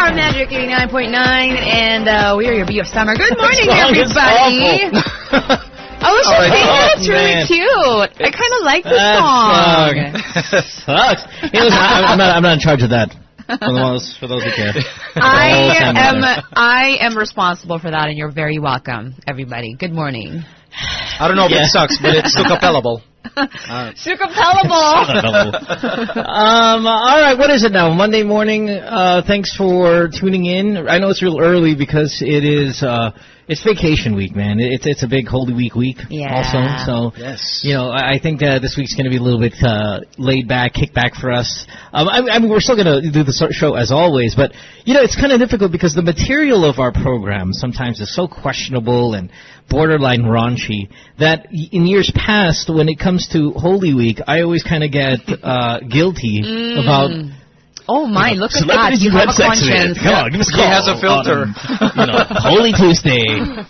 are Magic 89.9, and uh, we are your B of Summer. Good morning, everybody. awful. I was just All right. thinking Oh, it's really cute. I kind of like this song. Sucks. Hey, listen, I, I'm not. I'm not in charge of that. For those, for those who care. I am. I am responsible for that, and you're very welcome, everybody. Good morning. I don't know if Yeah. it sucks, but it's still compellable. Super palatable. um, all right, what is it now? Monday morning. Uh, thanks for tuning in. I know it's real early because it is. Uh, it's vacation week, man. It's it's a big Holy Week week. Yeah. Also, so Yes. you know, I I think uh, this week's going to be a little bit uh, laid back, kick back for us. Um, I, I mean, we're still going to do the show as always, but you know, it's kind of difficult because the material of our program sometimes is so questionable and borderline raunchy that in years past, when it comes to Holy Week, I always kind of get uh, guilty about. Oh my, look at that. celebrities You you have a sex with. conscience. Come on, give us a He has a filter. on, you know, Holy Tuesday.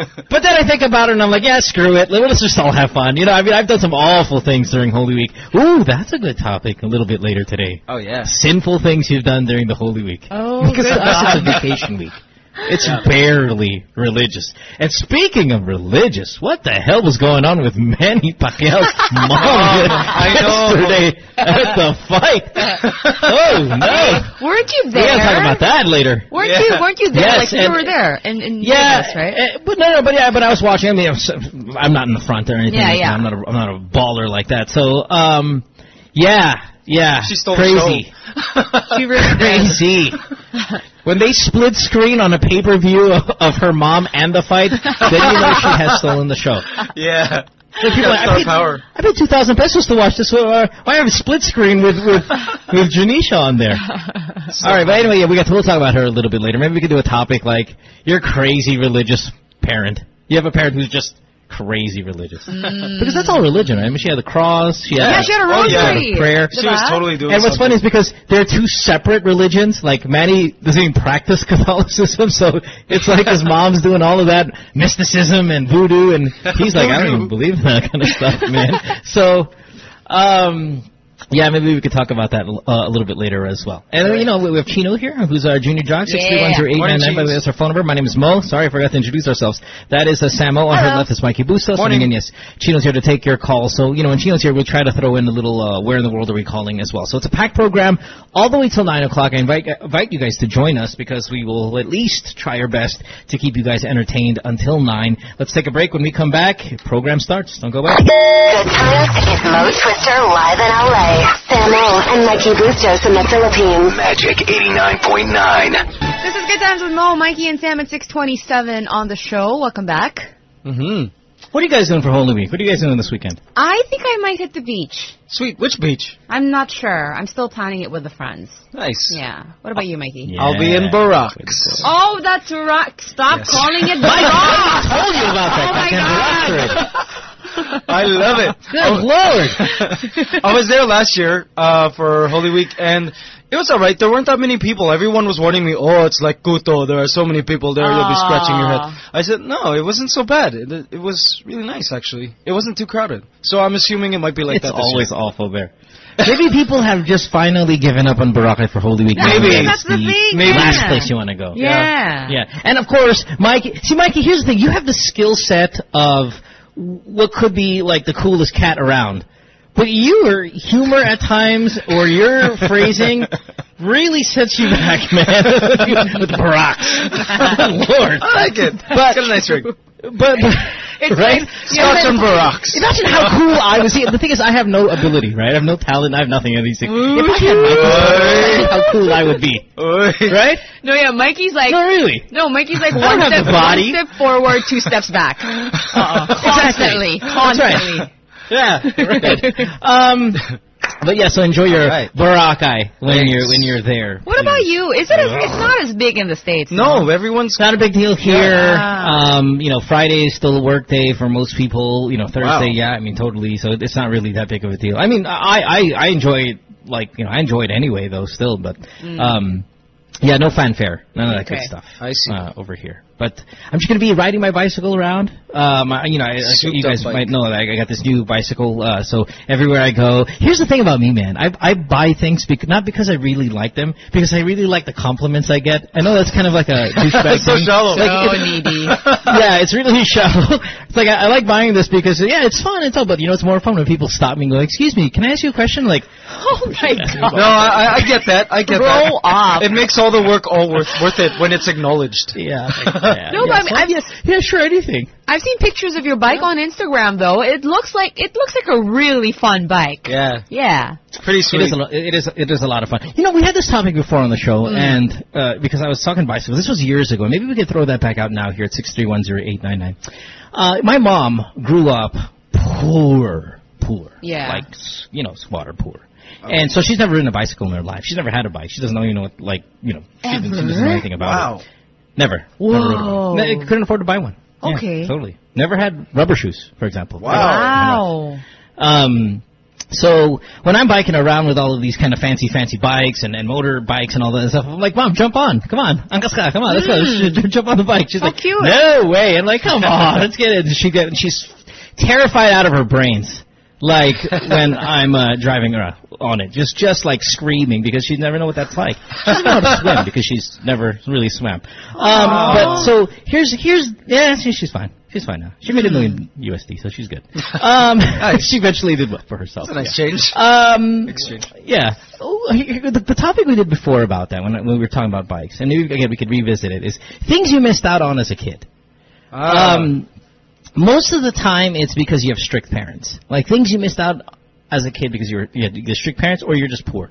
But then I think about it and I'm like, yeah, screw it. Let's just all have fun. You know, I mean, I've done some awful things during Holy Week. Ooh, that's a good topic a little bit later today. Oh, yes. Sinful things you've done during the Holy Week. Oh, because good to us it's a vacation week. It's barely religious. And speaking of religious, what the hell was going on with Manny Pacquiao's mom know. yesterday at the fight? Oh, no. Weren't you there? gotta talk about that later. Weren't Yeah. you? Weren't you there? Yes, like you were there in, in Yeah, Vegas, right? uh, but no, no, but yeah, but I was watching. I mean, I'm not in the front or anything. Yeah, like that. yeah. I'm not. A, I'm not a baller like that. So, um, yeah, yeah. She stole crazy, the show. She really crazy. when they split screen on a pay per view of, of her mom and the fight, then you know she has stolen the show. yeah. Like people, I paid, power. I paid two thousand pesos to watch this. Why have a split screen with with with Dionisia on there? All right, but anyway, yeah, we got to, we'll talk about her a little bit later. Maybe we could do a topic like your crazy religious parent. You have a parent who's just crazy religious because that's all religion, right? I mean, she had the cross, she had, Yeah, she had a rosary. Oh, yeah. rosary. prayer. She was totally doing And what's funny is because they're two separate religions. Like Manny doesn't even practice Catholicism, so it's like his mom's doing all of that mysticism and voodoo, and he's like, I don't even believe in that kind of stuff, man. So, um, yeah, maybe we could talk about that uh, a little bit later as well. And uh, you know, we have Chino here, who's our junior jock, six three one zero eight nine nine. By the that's our phone number. My name is Mo. Sorry, I forgot to introduce ourselves. That is uh, Samo. On her left is Mikey Bustos. Morning. And yes, Chino's here to take your call. So, you know, when Chino's here, we'll try to throw in a little, uh, where in the world are we calling as well. So it's a packed program all the way till 9 o'clock. I invite, invite you guys to join us because we will at least try our best to keep you guys entertained until 9. Let's take a break. When we come back, program starts. Don't go away. Good times to keep Mo Twister live in LA. Samo and Mikey Bustos in the Philippines. Magic 89.9. This is Good Times with Mo, Mikey, and Sam at 627 on the show. Welcome back. Mm-hmm. What are you guys doing for Holy Week? What are you guys doing this weekend? I think I might hit the beach. Sweet. Which beach? I'm not sure. I'm still planning it with the friends. Nice. Yeah. What about you, Mikey? I'll be in Barracks. Oh, that's right. Stop Yes. calling it I Barack. told you about that. Oh my God. directorate. I love it. Good lord. I was there last year uh, for Holy Week, and it was alright. There weren't that many people. Everyone was warning me, "Oh, it's like Kuto. There are so many people there. You'll be scratching your head." I said, "No, it wasn't so bad. It, it was really nice, actually. It wasn't too crowded. So I'm assuming it might be like it's that." this always year. awful there. Maybe people have just finally given up on Boracay for Holy Week. Maybe. It's That's the thing, maybe last place you want to go. Yeah. Yeah, and of course, Mikey. See, Mikey, here's the thing: you have the skill set of what could be like the coolest cat around, but your humor at times or your phrasing really sets you back, man. With Barack. Lord, I like it. But- got a nice ring. but, but It's right? like- Scotch and Barracks. Imagine how cool I was. See, the thing is, I have no ability, right? I have no talent. I have nothing of these things. If I had Mikey, imagine how cool I would be, right? No, yeah, Mikey's like. No, really. No, Mikey's like one step, body. one step forward, two steps back. Uh-uh. Constantly, That's right. constantly. Yeah. Right. um, but yeah, so enjoy your All right. Boracay when Thanks. you're when you're there. What about you? Is it? As, it's not as big in the states. No, everyone's not a big deal here. Yeah. Um, you know, Friday is still a work day for most people. You know, Thursday, Wow. yeah, I mean, totally. So it's not really that big of a deal. I mean, I I I enjoy it. Like you know, I enjoy it anyway, though. Still, but um, yeah, no fanfare, none of that good stuff. I see. uh, over here. But I'm just gonna be riding my bicycle around. Um, I- you know, I, I- you guys bike. might know that I got this new bicycle. Uh, so everywhere I go, here's the thing about me, man. I I buy things bec- not because I really like them, because I really like the compliments I get. I know that's kind of like a douchebag so thing. shallow. Like, So it- needy. yeah, it's really shallow. It's like I, I like buying this because yeah, it's fun It's all, but you know, it's more fun when people stop me and go, "Excuse me, can I ask you a question?" Like, Oh my god. No, I, I get that. I get Grow that. up. It makes all the work all worth worth it when it's acknowledged. yeah, yeah No, yeah, but I mean, so, I've- yeah, yeah, sure, anything. I've seen pictures of your bike on Instagram though. It looks like it looks like a really fun bike. Yeah, Yeah. it's pretty sweet. is, a, it is it is a lot of fun. You know, we had this topic before on the show, Mm. and uh, because I was talking bicycles, this was years ago. Maybe we could throw that back out now here at six three one zero eight nine nine. Uh, my mom grew up poor, poor, Yeah. like you know, squatter poor. And so she's never ridden a bicycle in her life. She's never had a bike. She doesn't even know what, like, you know, she, doesn't- she doesn't know anything about it. Never. Never rode Whoa. one. Ne- couldn't afford to buy one. Yeah, Okay. totally. Never had rubber shoes, for example. Wow. Um, so when I'm biking around with all of these kind of fancy, fancy bikes and, and motor bikes and all that stuff, I'm like, Mom, jump on. Come on. Ankaska, come on. Let's go. Let's jump on the bike. She's How like, cute. no way. I'm like, come on. Let's get it. And She get, she's terrified out of her brains. Like when I'm uh, driving her on it, just just like screaming because she never know what that's like. She doesn't know how to swim because she's never really swam. Um, but so here's here's yeah, she, she's fine. She's fine now. She made a million USD, so she's good. Um, she eventually did well for herself. That's a nice yeah. change. Um, Exchange. yeah. Oh, here- the, the topic we did before about that when, when we were talking about bikes, and maybe again we could revisit it, is things you missed out on as a kid. Ah. Um, most of the time, it's because you have strict parents. Like things you missed out as a kid because you were you had strict parents or you're just poor.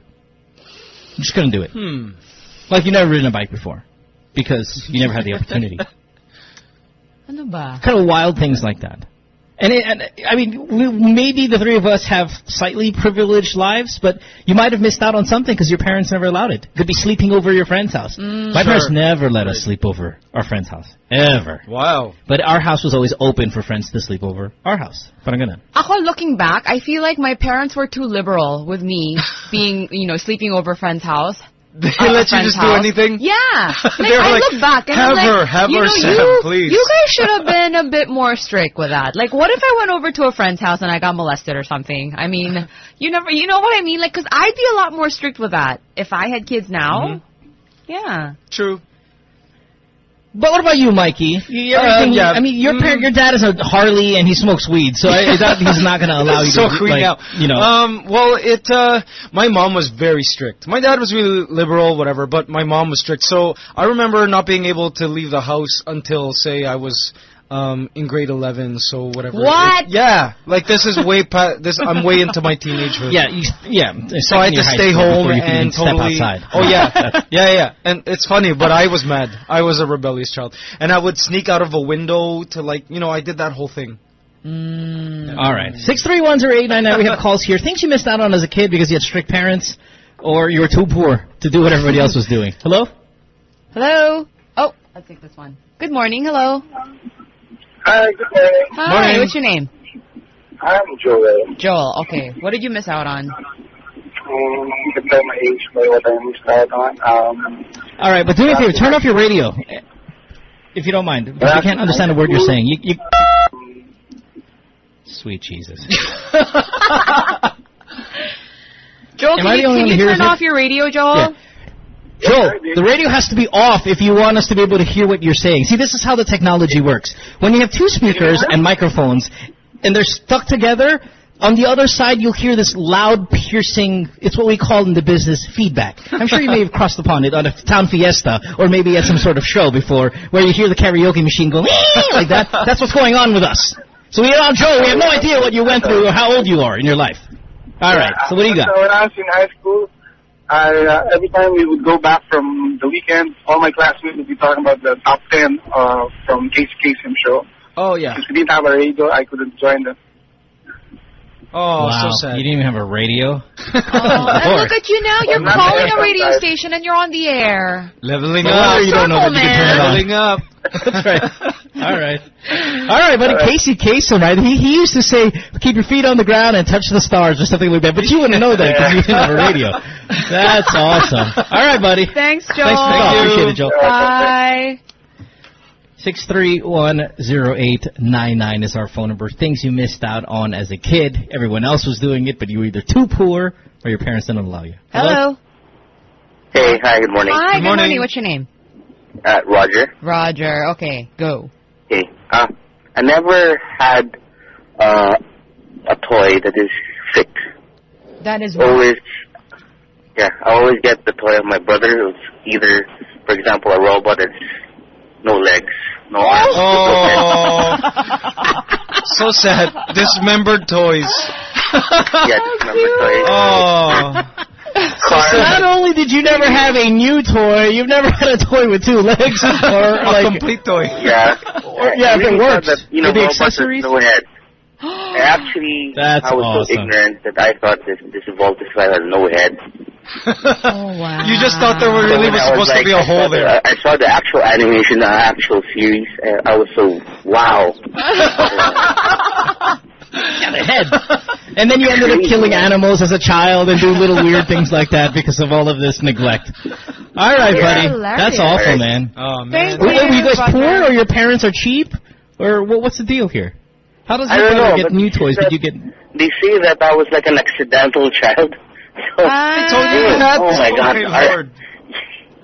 You just couldn't do it. hmm. Like you never ridden a bike before because you never had the opportunity. Kind of wild things like that. And, it, and I mean, we, maybe the three of us have slightly privileged lives, but you might have missed out on something because your parents never allowed it. Could be sleeping over your friend's house. Mm. My parents never let us sleep over our friend's house ever. Wow. But our house was always open for friends to sleep over our house. Parang ganun. Ako, looking back, I feel like my parents were too liberal with me being, you know, sleeping over a friend's house. They Uh, let you just do anything? Yeah. Like, I like, look back and "Have I'm like, her, have you her, know, Sam, you, please." you guys should have been a bit more strict with that. Like, what if I went over to a friend's house and I got molested or something? I mean, you never, you know what I mean? Like, cause I'd be a lot more strict with that if I had kids now. Mm-hmm. Yeah. True. But what about you, Mikey? You, Uh, yeah. I mean, your parent, your dad is a Harley and he smokes weed, so I, that he's not going to allow you so to, clean like, out. you know. Um. Well, it. Uh, my mom was very strict. My dad was really liberal, whatever. But my mom was strict. So I remember not being able to leave the house until, say, I was. Um, in grade 11, so whatever. What? It- yeah, like this is way past, this, I'm way into my teenagehood. yeah, you, yeah. So I had to stay home and totally. step outside. Oh yeah, yeah, yeah. And it's funny, but I was mad. I was a rebellious child, and I would sneak out of a window to like, you know, I did that whole thing. All right. Six three one zero eight nine nine. We have calls here. Things you missed out on as a kid because you had strict parents, or you were too poor to do what everybody else was doing. Hello. Hello? Oh, I'll take this one. Good morning. Hello. Hi, good morning. Hi. Morning. What's your name? I'm Joel. Joel. Okay. What did you miss out on? Um, you my age what I missed out on. Um, All right, but do me a favor. Turn off your radio, if you don't mind, because I can't understand a word you're saying. You, you... Sweet Jesus. Joel, Am can you, can you who hears turn it? off your radio, Joel? Yeah. Joel, the radio has to be off if you want us to be able to hear what you're saying. See, this is how the technology works. When you have two speakers and microphones, and they're stuck together, on the other side you'll hear this loud, piercing, it's what we call in the business feedback. I'm sure you may have crossed upon it on a town fiesta, or maybe at some sort of show before, where you hear the karaoke machine going like that. That's what's going on with us. So we are Joe, we have no idea what you went through or how old you are in your life. All right, so what do you got? So when I was in high school, I uh, every time we would go back from the weekend, all my classmates would be talking about the top ten uh, from Casey Kasem show. Oh yeah. Since we didn't have a radio, I couldn't join them. Oh, wow, so sad. you didn't even have a radio? Oh, and look at you now. You're calling a radio station and you're on the air. Leveling No up. you don't know that you can turn it on. Leveling up. That's right. All right. All right, buddy. Casey Kasem, right? He he used to say, "Keep your feet on the ground and touch the stars" or something like that. But you wouldn't know that because you didn't have a radio. That's awesome. All right, buddy. Thanks, Joel. Thanks for the. Thank you. Appreciate it, Joe. Bye. 6310899 is our phone number. Things you missed out on as a kid. Everyone else was doing it, but you were either too poor or your parents didn't allow you. Hello. Hey, hi, good morning. Hi, good morning. morning. What's your name? Uh, Roger. Roger. Okay, go. Okay. Uh, I never had uh, a toy that is fixed. That is what? Always, yeah, I always get the toy of my brother who's either, for example, a robot that's no legs, no arms. Oh, so sad. Dismembered toys. yeah, dismembered toy. Oh, Car- Not only did you never have a new toy, you've never had a toy with two legs or a like complete toy. Yeah. Or- yeah, I if it really works. thought That, you know, the accessories? no head. I actually, That's I was awesome. so ignorant that I thought this this Voltes guy has no head. Oh wow. You just thought there were So really when was I supposed to like- be a I hole saw the- there. I saw the actual animation, the actual series, and I was so wow. yeah, the head. And then you ended up killing animals as a child and do little weird things like that because of all of this neglect. All right, Yeah. buddy. Hilarious. That's awful, man. Oh man. Thank Wait, wait, were you guys poor or your parents are cheap? Or what, what's the deal here? How does I your brother know, get new toys, but that- you get... They say that I was like an accidental child. Ah. I told you Yeah. that. Oh my God. Lord.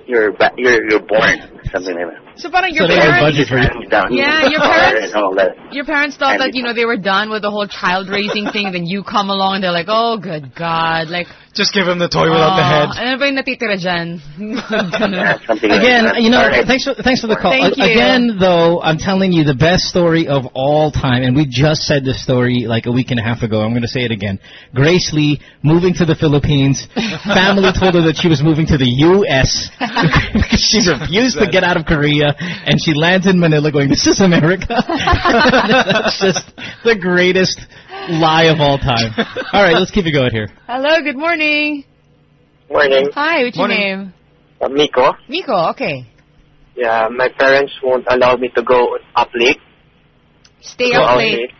you're you're you're born something like that. So, parang your So they parents, budget for you. Yeah, your parents- and all that. your parents thought that you know they were done with the whole child raising thing. Then you come along and they're like, oh, good God, like Just give him the toy without the head. Ano ba yung natitira dyan? Yeah, something like Again, you know, thanks for thanks for the call. Thank A- you. Again, though, I'm telling you the best story of all time, and we just said this story like a week and a half ago. I'm going to say it again. Grace Lee moving to the Philippines. Family told her that she was moving to the U.S. because she refused to get out of Korea, and she lands in Manila going, "This is America." That's just the greatest lie of all time. All right, let's keep it going here. Hello, good morning. Morning, Hi, what's your name? uh, Miko. Miko, okay. Yeah, my parents won't allow me to go up late. Stay Go out out late. late.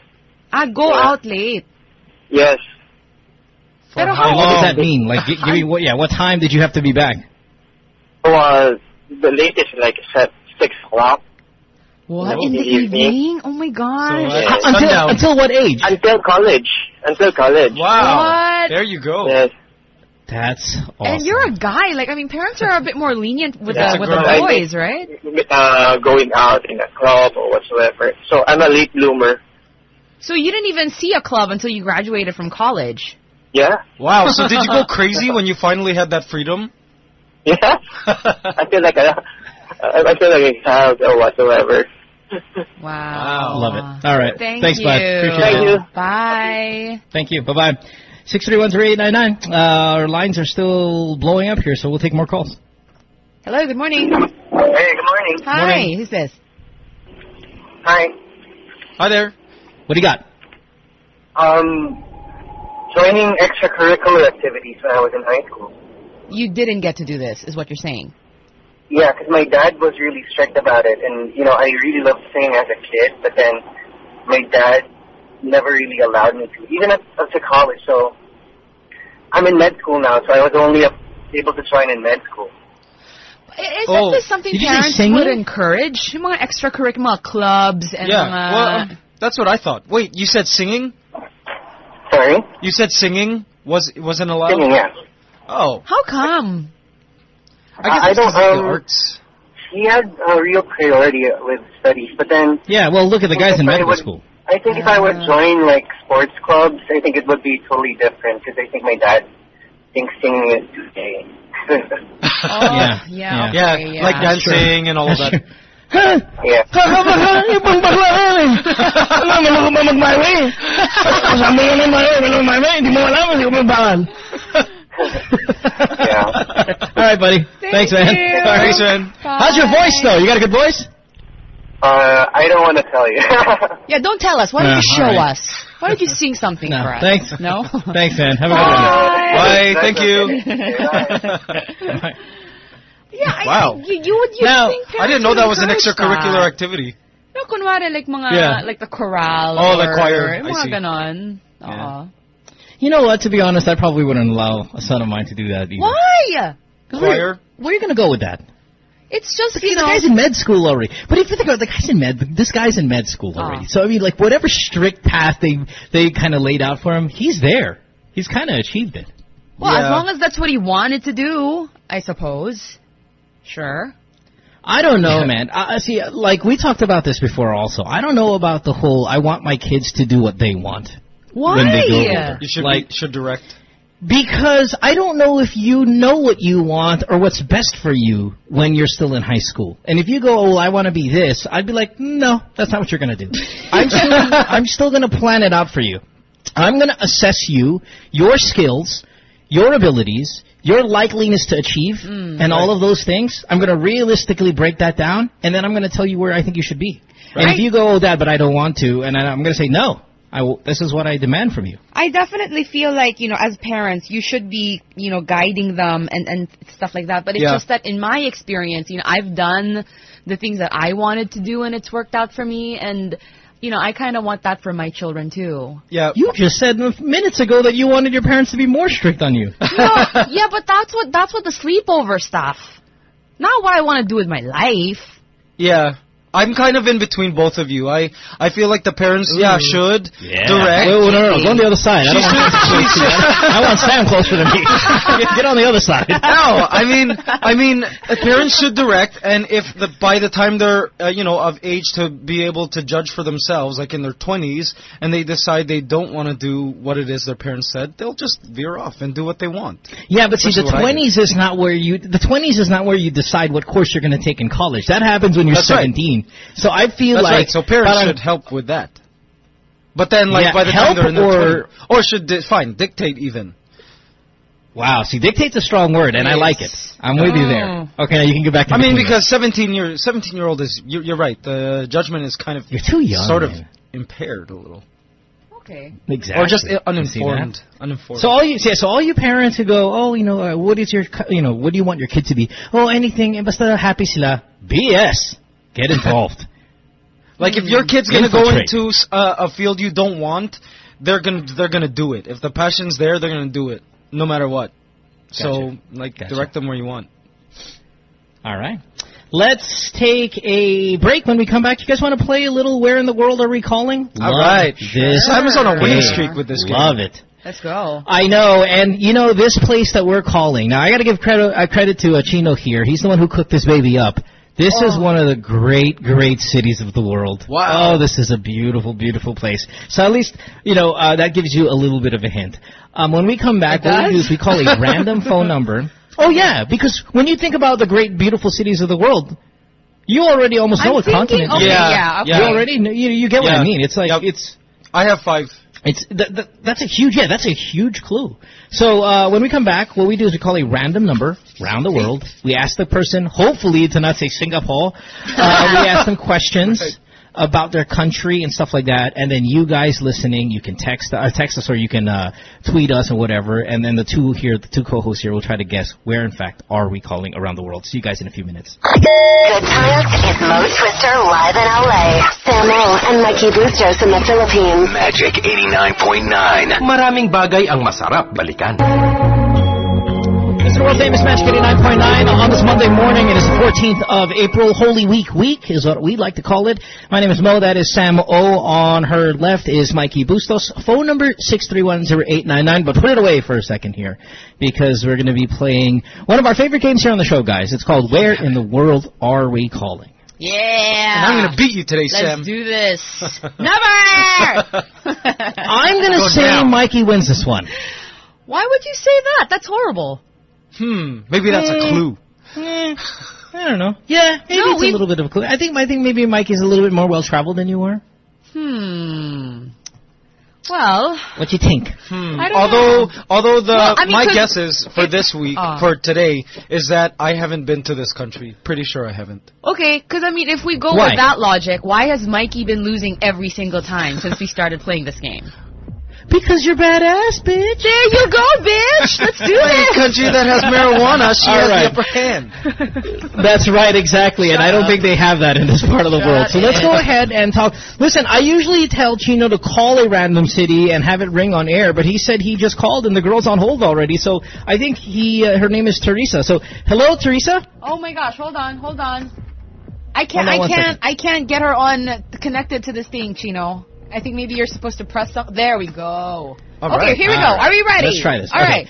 Ah, go Yeah. out late. Yes. Pero how how What does that mean? Like, give me what? Yeah, what time did you have to be back? So, uh, the latest like set six o'clock What? In the the evening. evening? Oh my gosh. So, uh, until sundown. until what age? until college. Until college. Wow. What? There you go. Yes. That's awesome. And you're a guy. Like, I mean, parents are a bit more lenient with Yeah. the with the It's a boys, right? Uh, going out in a club or whatsoever. So I'm a late bloomer. So you didn't even see a club until you graduated from college. Yeah. Wow. So did you go crazy when you finally had that freedom? Yeah. I feel like a, I feel like a child or whatsoever. Wow. Love it. All right. Thank Thanks, you. bud. Appreciate Thank it. you. Bye. Thank you. Bye bye. Six three one three eight nine nine. Uh, our lines are still blowing up here, so we'll take more calls. Hello, good morning. Hey, good morning. Hi, Morning. who's this? Hi. Hi there. What do you got? Um, joining extracurricular activities when I was in high school. You didn't get to do this, is what you're saying. Yeah, because my dad was really strict about it, and you know I really loved singing as a kid, but then my dad never really allowed me to, even up, up to college. So I'm in med school now, so I was only able to join in med school. Isn't Oh, this something did parents would encourage? Yung mga extracurricular clubs and Yeah. mga... Well, um, that's what I thought. Wait, you said singing? Sorry, You said singing was wasn't allowed. singing. Yeah, Oh, How come? I guess I it's 'cause don't, of the um, arts. he had a real priority with studies, but then Yeah, well, look at the guys in If medical would- school. I think if I would join like sports clubs, I think it would be totally different because I think my dad thinks singing is too gay. Oh, Yeah, yeah, yeah. Yeah, okay, yeah. like dancing and all of that. yeah. Yeah. All right, buddy. Thank Thanks, man. you. All right. Thanks, man. How's your voice, though? You got a good voice? Uh, I don't want to tell you. Yeah, don't tell us. Why don't Yeah, you show all right. us? Why don't you sing something No, for us? thanks. No? Thanks, man. Have a good one. Bye. That's Thank you. okay. Bye. Yeah, I- Wow. you, you would you Now, think I didn't know that was an extracurricular that? activity. No, kunwari, like mga, Yeah. like the chorale. Oh, the or choir. yung I Mga see. ganon. Yeah. Aw. You know what? To be honest, I probably wouldn't allow a son of mine to do that either. Why? 'Cause where- Choir? Where are you going to go with that? It's just Because you the guy's in med school already. But if you think about it, the guy's in med, this guy's in med school already. Oh. So I mean, like whatever strict path they they kind of laid out for him, he's there. He's kind of achieved it. well, Yeah. as long as that's what he wanted to do, I suppose. Sure. I don't know, man. I I see. Like we talked about this before, also. I don't know about the whole. I want my kids to do what they want. Why? When they go. You should Like- be, should direct. Because I don't know if you know what you want or what's best for you when you're still in high school. And if you go, oh, I want to be this, I'd be like, no, that's not what you're going to do. I'm still, I'm still going to plan it out for you. I'm going to assess you, your skills, your abilities, your likeliness to achieve, mm. and all of those things. I'm going to realistically break that down, and then I'm going to tell you where I think you should be. And if you go, oh, Dad, but I don't want to, and I'm going to say, no, I will, this is what I demand from you. I definitely feel like, you know, as parents, you should be, you know, guiding them and, and stuff like that. But it's Yeah. just that in my experience, you know, I've done the things that I wanted to do and it's worked out for me. And, you know, I kind of want that for my children too. Yeah. You just said minutes ago that you wanted your parents to be more strict on you. No, yeah, but that's what, that's what the sleepover stuff. Not what I want to do with my life. Yeah. I'm kind of in between both of you. I I feel like the parents, yeah, should direct. Wait, wait, no, no, go on the other side. I don't want should- she should- I want Sam closer to me. Get, get on the other side. no, I mean, I mean, parents should direct, and if the by the time they're uh, you know of age to be able to judge for themselves, like in their twenties, and they decide they don't want to do what it is their parents said, they'll just veer off and do what they want. Yeah, but see, Which is the what I did. twenties is not where you. The twenties is not where you decide what course you're going to take in college. That happens when you're That's right. 17. So I feel That's like right. So parents but I'm- should help with that. But then, like Yeah, by the help time they're in their or- 20s or should di- fine dictate even. Wow, see, dictate's a strong word, and I like it. I'm with you there. Oh. Okay, now you can go back. I mean, because 17 year 17 year old is you're, you're right. The judgment is kind of You're too young, sort of man. impaired a little, Okay. exactly. or just You see uninformed. Uninformed. So all you yeah, so all you parents who go, oh, you know, uh, what is your, you know, what do you want your kid to be? Oh, anything, eh, basta happy sila. BS. Get involved. Like if your kid's gonna go into s- uh, a field you don't want, they're gonna they're gonna do it. If the passion's there, they're gonna do it, no matter what. So like Gotcha. direct them where you want. all right. Let's take a break. When we come back, you guys want to play a little Where in the World Are We Calling? All Love right. This Sam is on a winning streak with this game. Love it. Let's go. I know, and you know this place that we're calling. Now I got to give credit uh, credit to uh, Chino here. He's the one who cooked this baby up. This is one of the great, great cities of the world. Wow. Oh, this is a beautiful, beautiful place. So at least you know uh, that gives you a little bit of a hint. Um, when we come back, what we do is we call a random phone number. Oh yeah, because when you think about the great, beautiful cities of the world, you already almost know I'm what thinking- continent. okay, is. Yeah, yeah, okay. You already know, you, you get what I mean. It's like Yep. it's I have five. It's th- th- that's a huge yeah that's a huge clue. So uh, when we come back, what we do is we call a random number around the world. We ask the person, hopefully to not say Singapore. Uh, we ask them questions. Right. About their country and stuff like that, and then you guys listening, you can text uh, text us or you can uh, tweet us or whatever, and then the two here, the two co-hosts here, will try to guess where in fact are we calling around the world. See you guys in a few minutes. Good times is Mo Twister live in LA. Samo and Mikey Bustos in the Philippines. Magic 89.9. Maraming bagay ang masarap balikan. This is the world famous Magic 89.9 on this Monday morning. It is the 14th of April. Holy Week week is what we like to call it. My name is Mo. That is Sam O. On her left is Mikey Bustos. Phone number 6310899. But put it away for a second here because we're going to be playing one of our favorite games here on the show, guys. It's called Where in the World Are We Calling? Yeah. And I'm gonna beat you today, Let's Sam. do this. Never. I'm going to say down. Mikey wins this one. Why would you say that? That's horrible. Hmm. Maybe that's a Hmm. clue. Eh, I don't know. Yeah, maybe No, it's a little bit of a clue. I think I think maybe Mikey's a little bit more well traveled than you are. Hmm. Well, What do you think? Hmm. I don't although, know. although the Well, I mean, my 'cause guess is for this week, Ah. for today, is that I haven't been to this country. Pretty sure I haven't. okay, because I mean, if we go Why? with that logic, why has Mikey been losing every single time since we started playing this game? Because you're badass, bitch. There you go, bitch. Let's do In a country that has marijuana, she All has right. the upper hand. That's right, exactly. and I don't think they have that in this part of the world. So let's go ahead and talk. Listen, I usually tell Chino to call a random city and have it ring on air, but he said he just called and the girl's on hold already. So I think he, uh, her name is Teresa. So hello, Teresa. Oh my gosh, hold on, hold on. I can't, on I can't, second. I can't get her on connected to this thing, Chino. I think maybe you're supposed to press some. There we go. All okay, right. here we go. right. Are we ready? Let's try this. All Okay. right.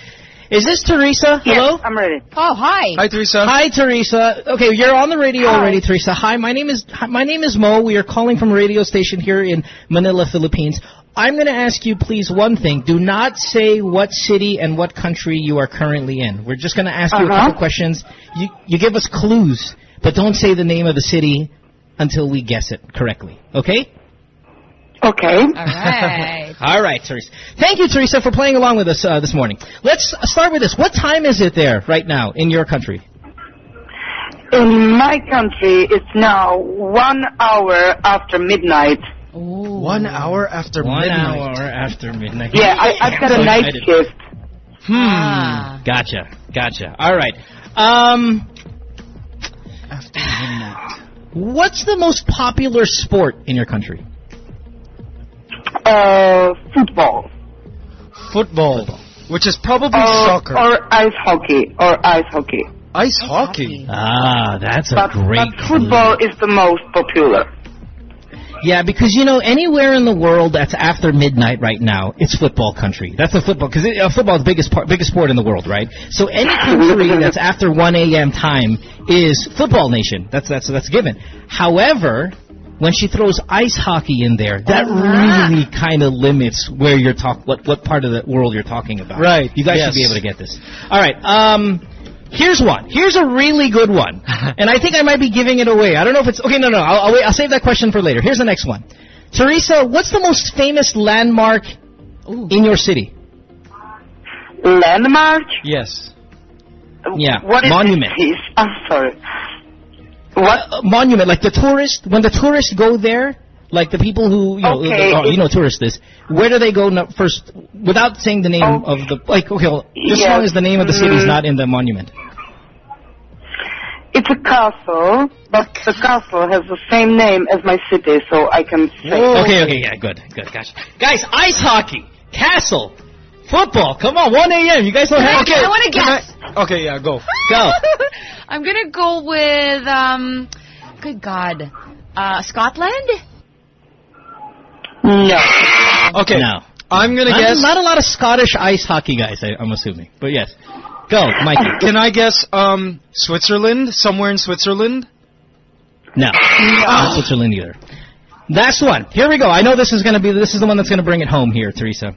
Is this Teresa? Hello? I'm ready. Oh, hi. Hi, Teresa. Hi, Teresa. Okay, you're on the radio already, Teresa. Hi, my name is hi, my name is Mo. We are calling from a radio station here in Manila, Philippines. I'm going to ask you, please, one thing. Do not say what city and what country you are currently in. We're just going to ask you a Uh-huh. couple questions. You you give us clues, but don't say the name of the city until we guess it correctly. Okay? Okay. All right. All right, Teresa. Thank you, Teresa, for playing along with us uh, this morning. Let's start with this. What time is it there right now in your country? In my country, it's now one hour after midnight. One hour after One midnight. hour after midnight. Yeah, I, I've got a night Excited. shift. Hmm. Ah. Gotcha. Gotcha. All right. Um, After midnight. what's the most popular sport in your country? Uh, football. Football, which is probably Or, soccer. or ice hockey. Or ice hockey. Ice hockey. Ah, that's a But, great but football is the most popular. Yeah, because you know anywhere in the world that's after midnight right now, it's football country. That's the football because uh, football is the biggest part, biggest sport in the world, right? So any country that's after 1 a.m. time is football nation. That's that's that's given. However, when she throws ice hockey in there, that really kind of limits where you're talk what what part of the world you're talking about. Right, You guys yes. should be able to get this. All right. Um. Here's one. Here's a really good one, and I think I might be giving it away. I don't know if it's okay. No, no. I'll, I'll wait. I'll save that question for later. Here's the next one. Teresa, what's the most famous landmark in your city? Landmark? Yes. Yeah, What is monument. This? I'm sorry. What? Uh, monument, like the tourist. When the tourists go there, like the people who you know, Okay, oh, you know, tourists. Is where do they go first? Without saying the name Oh. of the like. Okay, well, just as Yes, long as the name of the city is mm. not in the monument. It's a castle, but the castle has the same name as my city, so I can say. Okay, okay, yeah, good, good, gosh. Guys, ice hockey, castle, football. Come on, 1 a.m. You guys don't have Okay, I want to guess. I- okay, yeah, go. Go. I'm gonna go with um. Good God. Uh, Scotland. No. Okay. No. I'm gonna Not, guess. not a lot of Scottish ice hockey guys, I, I'm assuming. But yes. Go, Mike. Can I guess? Um, Switzerland, somewhere in Switzerland. No. Not Switzerland either. Last one. Here we go. I know this is going to be, this is the one that's going to bring it home here, Teresa.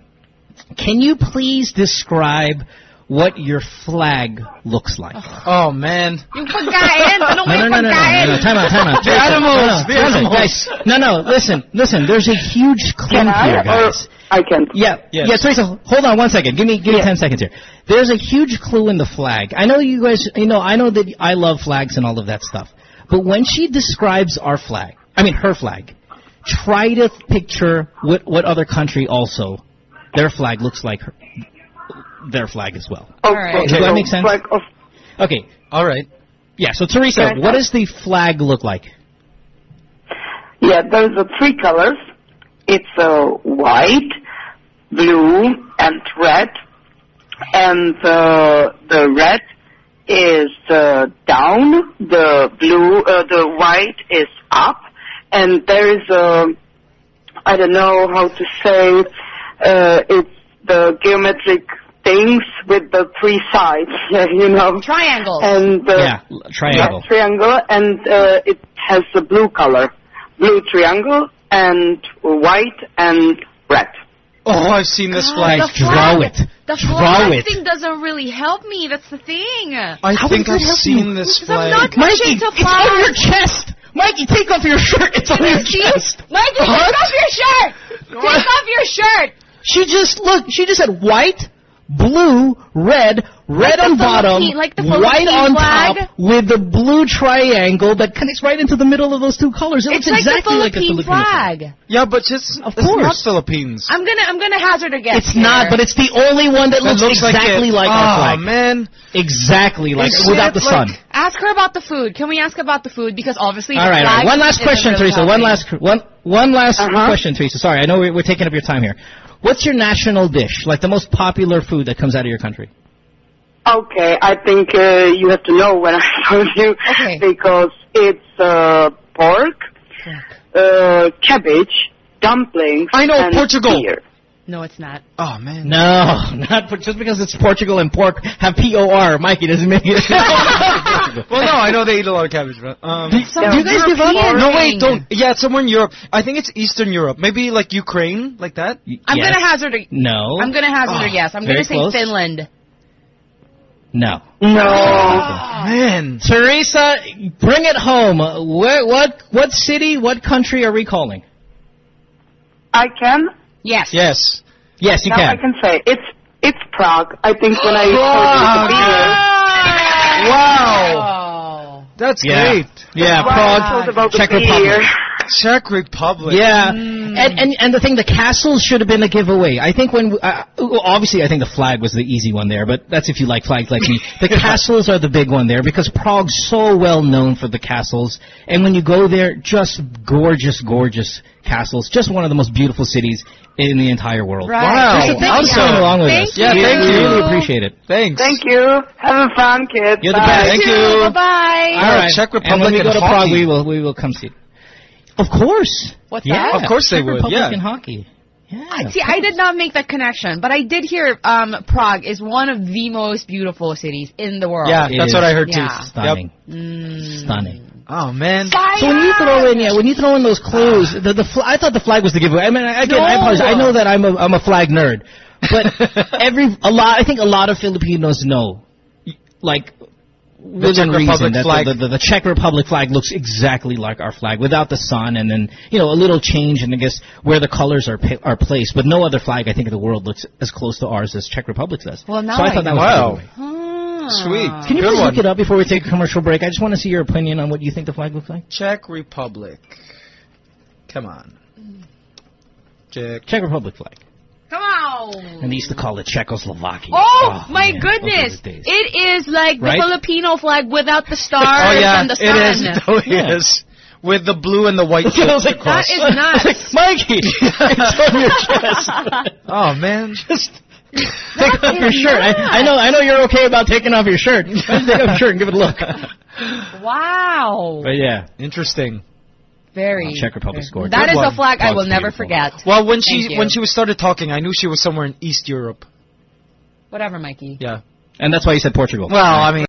Can you please describe what your flag looks like? Oh, oh man. Yung pagkain. Anong No, no, no, no, no, no, no, time out, time out. The animals, the no, no, animals. Guys, no, no, listen, listen, there's a huge clue Can I? here, Or guys. I can. Yeah, Yes. yeah, Teresa, hold on one second. Give me, give me ten seconds here. There's a huge clue in the flag. I know you guys, you know, I know that I love flags and all of that stuff. But when she describes our flag, I mean her flag, try to picture what what other country also their flag looks like her, their flag as well. Okay. right. Does that make sense? flag of- Okay, All right. yeah. So Teresa, Can what does the flag look like? yeah, there's uh, three colors. It's uh, white, blue, and red. And uh, the red is uh, down, the blue, uh, the white is up, and there is a, I don't know how to say, uh, it's the geometric things with the three sides, you know. Triangles. And uh, yeah, triangle. yeah, triangle, and uh, it has a blue color, blue triangle, and white and red. Oh, I've seen this flag. the Draw flag. it. The Draw flag it. thing doesn't really help me. That's the thing. I How think I've seen you? this Because I'm flag. not Mikey, into it's on your chest. Mikey, take off your shirt. It's on your chest. Mikey, take off your shirt. Take off your shirt. She just look. She just said white, blue, red, red the on bottom, like white on flag? top, with the blue triangle that connects right into the middle of those two colors. It It's looks like exactly the like a Philippine Filipino flag. Yeah, but just Of it's not course. Philippines. I'm gonna I'm gonna hazard a guess. It's not, but it's the only one that, That looks, exactly it. like, oh, our flag. man. Exactly like Is without it the sun. Ask her about the food. Can we ask about the food? Because obviously. All the right, all right. One last question, really Teresa. One last one one last Uh-huh. question, Teresa. Sorry, I know we're, we're taking up your time here. What's your national dish? Like the most popular food that comes out of your country? Okay, I think uh, you have to know when I told you Okay. because it's uh, pork, uh, cabbage, dumplings. I know, and Portugal. beer. No, it's not. Oh man. No, not for, just because it's Portugal and pork have P O R. Mikey doesn't make it. well, no, I know they eat a lot of cabbage, but um. do you guys give up? No, wait, don't. Yeah, it's somewhere in Europe. I think it's Eastern Europe. Maybe like Ukraine, like that. I'm Yes. gonna hazard a. No. I'm gonna hazard a Oh, guess. I'm gonna say close. Finland. No. No. Man. Teresa, bring it home. What what what city, what country are we calling? I can. Yes. Yes. Yes, you now I can. can say it's it's Prague. I think when I told you the beer. Wow. That's Yeah. great. Yeah, Well, Prague, I about Czech beer. Republic. Czech Republic. Yeah, and, and and the thing, the castles should have been a giveaway. I think when uh, well, obviously I think the flag was the easy one there, but that's if you like flags like me. The castles are the big one there because Prague's so well known for the castles, and when you go there, just gorgeous, gorgeous castles. Just one of the most beautiful cities in the entire world. Right. Wow. So thank you for Awesome. coming along with Thank us. Yeah, you. thank we you. really appreciate it. Thanks. Thank you. Have fun, kids. You're the best. Thank you. Bye bye. All right, Czech Republic and when Republic we go and to Prague, we will we will come see. Of course. What's yeah, that? Of course they Czech would, Republic yeah. and hockey. Yeah. See, I did not make that connection, but I did hear um, Prague is one of the most beautiful cities in the world. Yeah, It that's is. what I heard Yeah. too. Stunning. Mm. Stunning. Oh man. So when you throw in, yeah, when you throw in those clues, the, the fl- I thought the flag was the giveaway. I mean, I- again, I No. apologize. I know that I'm a I'm a flag nerd, but every a lot, I think a lot of Filipinos know, like within Czech reason, Republic that flag. The, the, the Czech Republic flag looks exactly like our flag without the sun, and then you know a little change in I guess where the colors are pa- are placed. But no other flag I think in the world looks as close to ours as Czech Republic does. Well, now so I I thought that know. was Wow. The giveaway. Sweet. Can you Good please one. look it up before we take a commercial break? I just want to see your opinion on what you think the flag looks like. Czech Republic. Come on. Czech. Czech Republic flag. Come on. And they used to call it Czechoslovakia. Oh, oh my man, goodness! were the days. It is like Right? the Filipino flag without the oh, stars Oh yeah, and the sun. is. It totally Yeah. is. With the blue and the white I was stripes like, across. That is nuts. Mikey, it's on your chest. Oh man. Just take off your shirt. I, I know, I know you're okay about taking off your shirt. Why take off your shirt and give it a look? wow. But yeah, interesting. Very. Oh, Czech Republic scored. That Good is one. a flag I will Prague's never beautiful. forget. Well, when Thank she you. when she was started talking, I knew she was somewhere in East Europe. Whatever, Mikey. Yeah. and that's why you said Portugal. Well, I mean.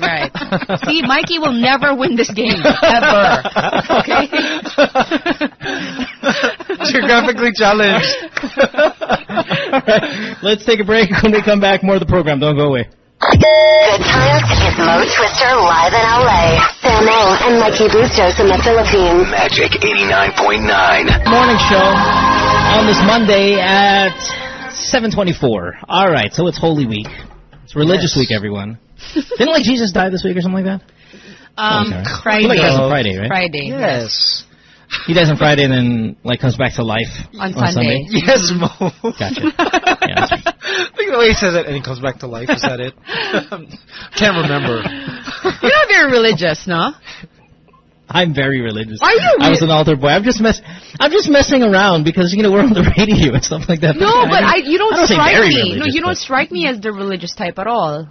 Right. See, Mikey will never win this game ever. Okay. Geographically challenged. All right, let's take a break. When we come back, more of the program. Don't go away. Good times is Mo Twister live in LA. Samo and Mikey Bustos in the Philippines. Magic 89.9. Morning show on this Monday at 7:24. All right, so it's Holy Week. It's religious Yes. week, everyone. Didn't like Jesus die this week or something like that? Um, Okay. Friday. Like that's on Friday, right? Friday. Yes. He dies on Friday and then like comes back to life On Sunday. Yes, Mo. Gotcha. Yeah, that's- Look at the way he says it, and he comes back to life. Is that it? Can't remember. You're not very religious, no? I'm very religious. Are you I was an altar boy. I'm just mess. I'm just messing around because you know we're on the radio and stuff like that. No, but I, mean, you don't, I don't strike me. No, you don't strike me as the religious type at all.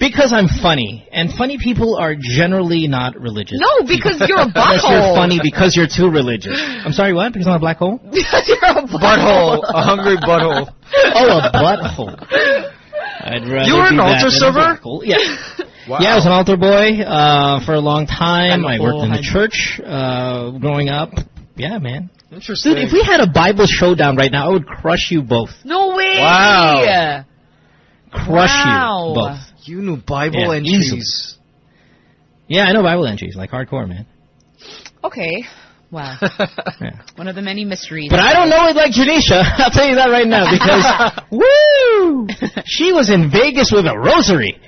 Because I'm funny, and funny people are generally not religious. No, because you're a Unless you're funny because you're too religious. I'm sorry, what? Because I'm a black hole? Because you're a Butthole. A hungry butthole. Oh, a butthole. I'd rather You were an altar server? black. Yeah. Wow. Yeah, I was an altar boy uh, for a long time. I'm a I worked in the church uh, growing up. Yeah, man. Interesting. Dude, if we had a Bible showdown right now, I would crush you both. No way. Wow. Crush Wow. you both. You knew Bible Yeah, entries. easily. Yeah, I know Bible entries, like hardcore, man. Okay. Wow. One of the many mysteries. But I don't know it like Dionisia. I'll tell you that right now because woo, she was in Vegas with a rosary.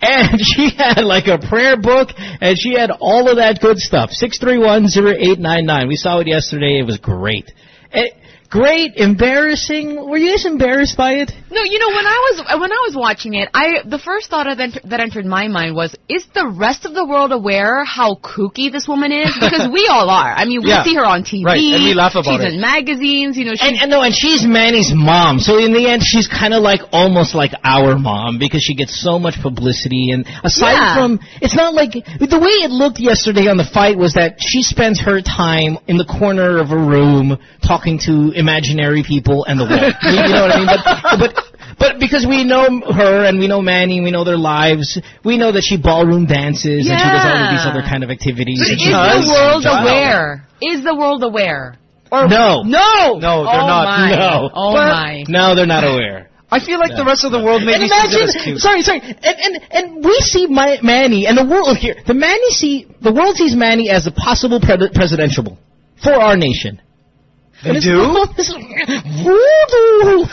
And she had like a prayer book, and she had all of that good stuff. Six three one zero eight nine nine. We saw it yesterday. It was great. Eh, great, embarrassing. Were you guys embarrassed by it? No, you know when I was when I was watching it, I the first thought that that entered my mind was: Is the rest of the world aware how kooky this woman is? Because we all are. I mean, we Yeah. see her on TV. Right, and we laugh about she's it. in magazines. You know, she's And, and no, and she's Manny's mom. So in the end, she's kind of like almost like our mom because she gets so much publicity. And aside Yeah. from, it's not like the way it looked yesterday on the fight was that she spends her time in the corner of a room talking to imaginary people and the world. you, you know what I mean? But but. But because we know her and we know Manny, and we know their lives, we know that she ballroom dances and she does all of these other kind of activities. But and is she the world aware? Is the world aware? Or No. No. No, they're oh not. My. No. Oh But- my. No, they're not aware. I feel like the rest of the world And maybe sees it as imagine, cute. sorry, sorry, and and and we see my, Manny and the world here. The Manny see the world sees Manny as a possible pre- presidential for our nation. They And do? voodoo.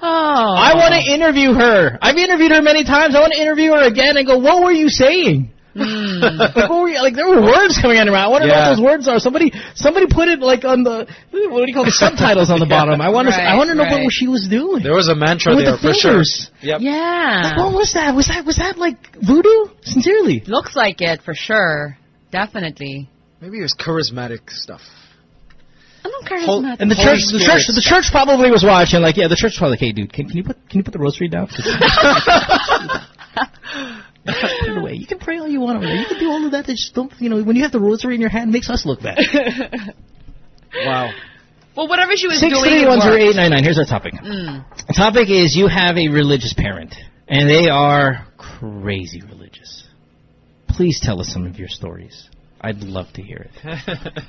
Oh. I want to interview her. I've interviewed her many times. I want to interview her again and go, what were you saying? Hmm. like, what were you, like there were words coming out of her mouth. I want to know Yeah. what those words are. Somebody, somebody put it like on the what do you call the subtitles on the bottom. I want to, I want to know right. what she was doing. There was a mantra With there the for sure. Yep. Yeah. Like, what was that? Was that was that like voodoo? Sincerely. Looks like it for sure. Definitely. Maybe it was charismatic stuff. I don't care. Hol- And the Holy church, the Spirit church, the church probably was watching. Like, yeah, the church probably like, hey, dude, can, can you put can you put the rosary down? put it away. You can pray all you want over there. You can do all of that. Just don't, you know, when you have the rosary in your hand, it makes us look bad. Wow. Well, whatever she was Six doing, three it one zero worked. eight nine nine. Here's our topic. Mm. The topic is you have a religious parent, and they are crazy religious. Please tell us some of your stories. I'd love to hear it.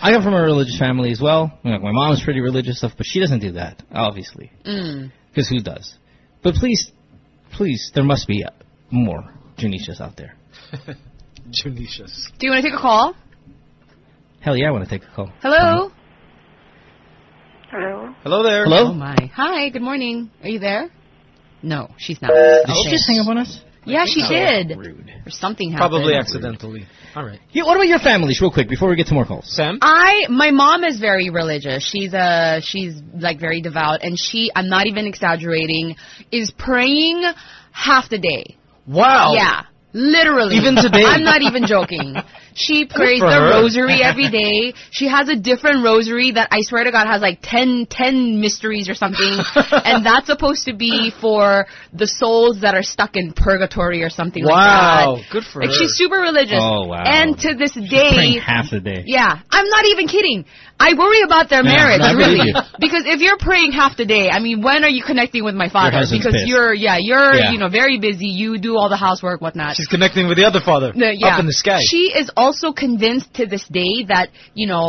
I come from a religious family as well. You know, My mom's pretty religious stuff, but she doesn't do that, obviously, Mm. because who does? But please, please, there must be more Dionisias out there. Junicious. Do you want to take a call? Hell yeah, I want to take a call. Hello. Hello. Hello there. Hello? Oh my. Hi. Good morning. Are you there? No, she's not. Did Okay. she just hang up on us? Yeah, she Oh, did. Rude. Or something happened. Probably accidentally. All right. Yeah, what about your families, real quick, before we get to more calls? Sam? I my mom is very religious. She's uh she's like very devout and she I'm not even exaggerating is praying half the day. Wow. Yeah. Literally. Even today? I'm not even joking. She prays the her. rosary every day. She has a different rosary that I swear to God has like 10, 10 mysteries or something. and that's supposed to be for the souls that are stuck in purgatory or something Wow. like that. Good for Like her. she's super religious. Oh, wow. And to this Praying day, half the day. yeah, I'm not even kidding. I worry about their Yeah, marriage, believe really. Because if you're praying half the day, I mean, when are you connecting with my father? because pissed. you're, yeah, you're, Yeah. you know, very busy. You do all the housework, whatnot. She's connecting with the other father. No, yeah. Up in the sky. She is also convinced to this day that, you know,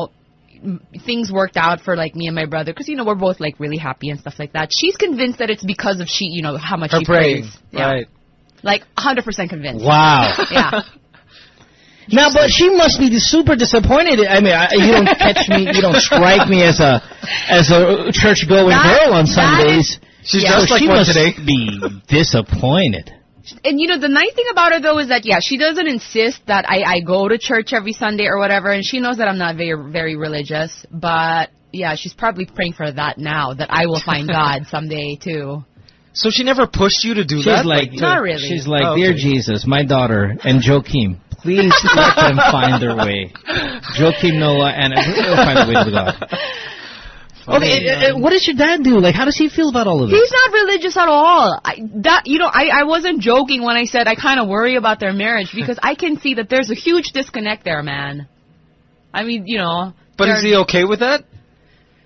things worked out for like me and my brother because you know we're both like really happy and stuff like that. She's convinced that it's because of she, you know, how much Her she praying. prays. Yeah. Right. Like 100% convinced. Wow. Yeah. Now, but she must be super disappointed. I mean, I, you don't catch me, you don't strike me as a as a church going That- girl on Sundays. is- She's Yeah. just So like she one must today. be disappointed. And you know the nice thing about her though is that yeah she doesn't insist that I I go to church every Sunday or whatever and she knows that I'm not very very religious but yeah she's probably praying for that now that I will find God someday too. So she never pushed you to do She's that? like, to- Not really. She's like, Oh, dear. Jesus, my daughter and Joachim, please let them find their way. Joachim, Noah, and they'll find a way to God. Okay, uh, uh, what does your dad do? Like, how does he feel about all of this? He's not religious at all. I, that you know I I wasn't joking when I said I kind of worry about their marriage because I can see that there's a huge disconnect there, man. I mean you know. But is he okay with that?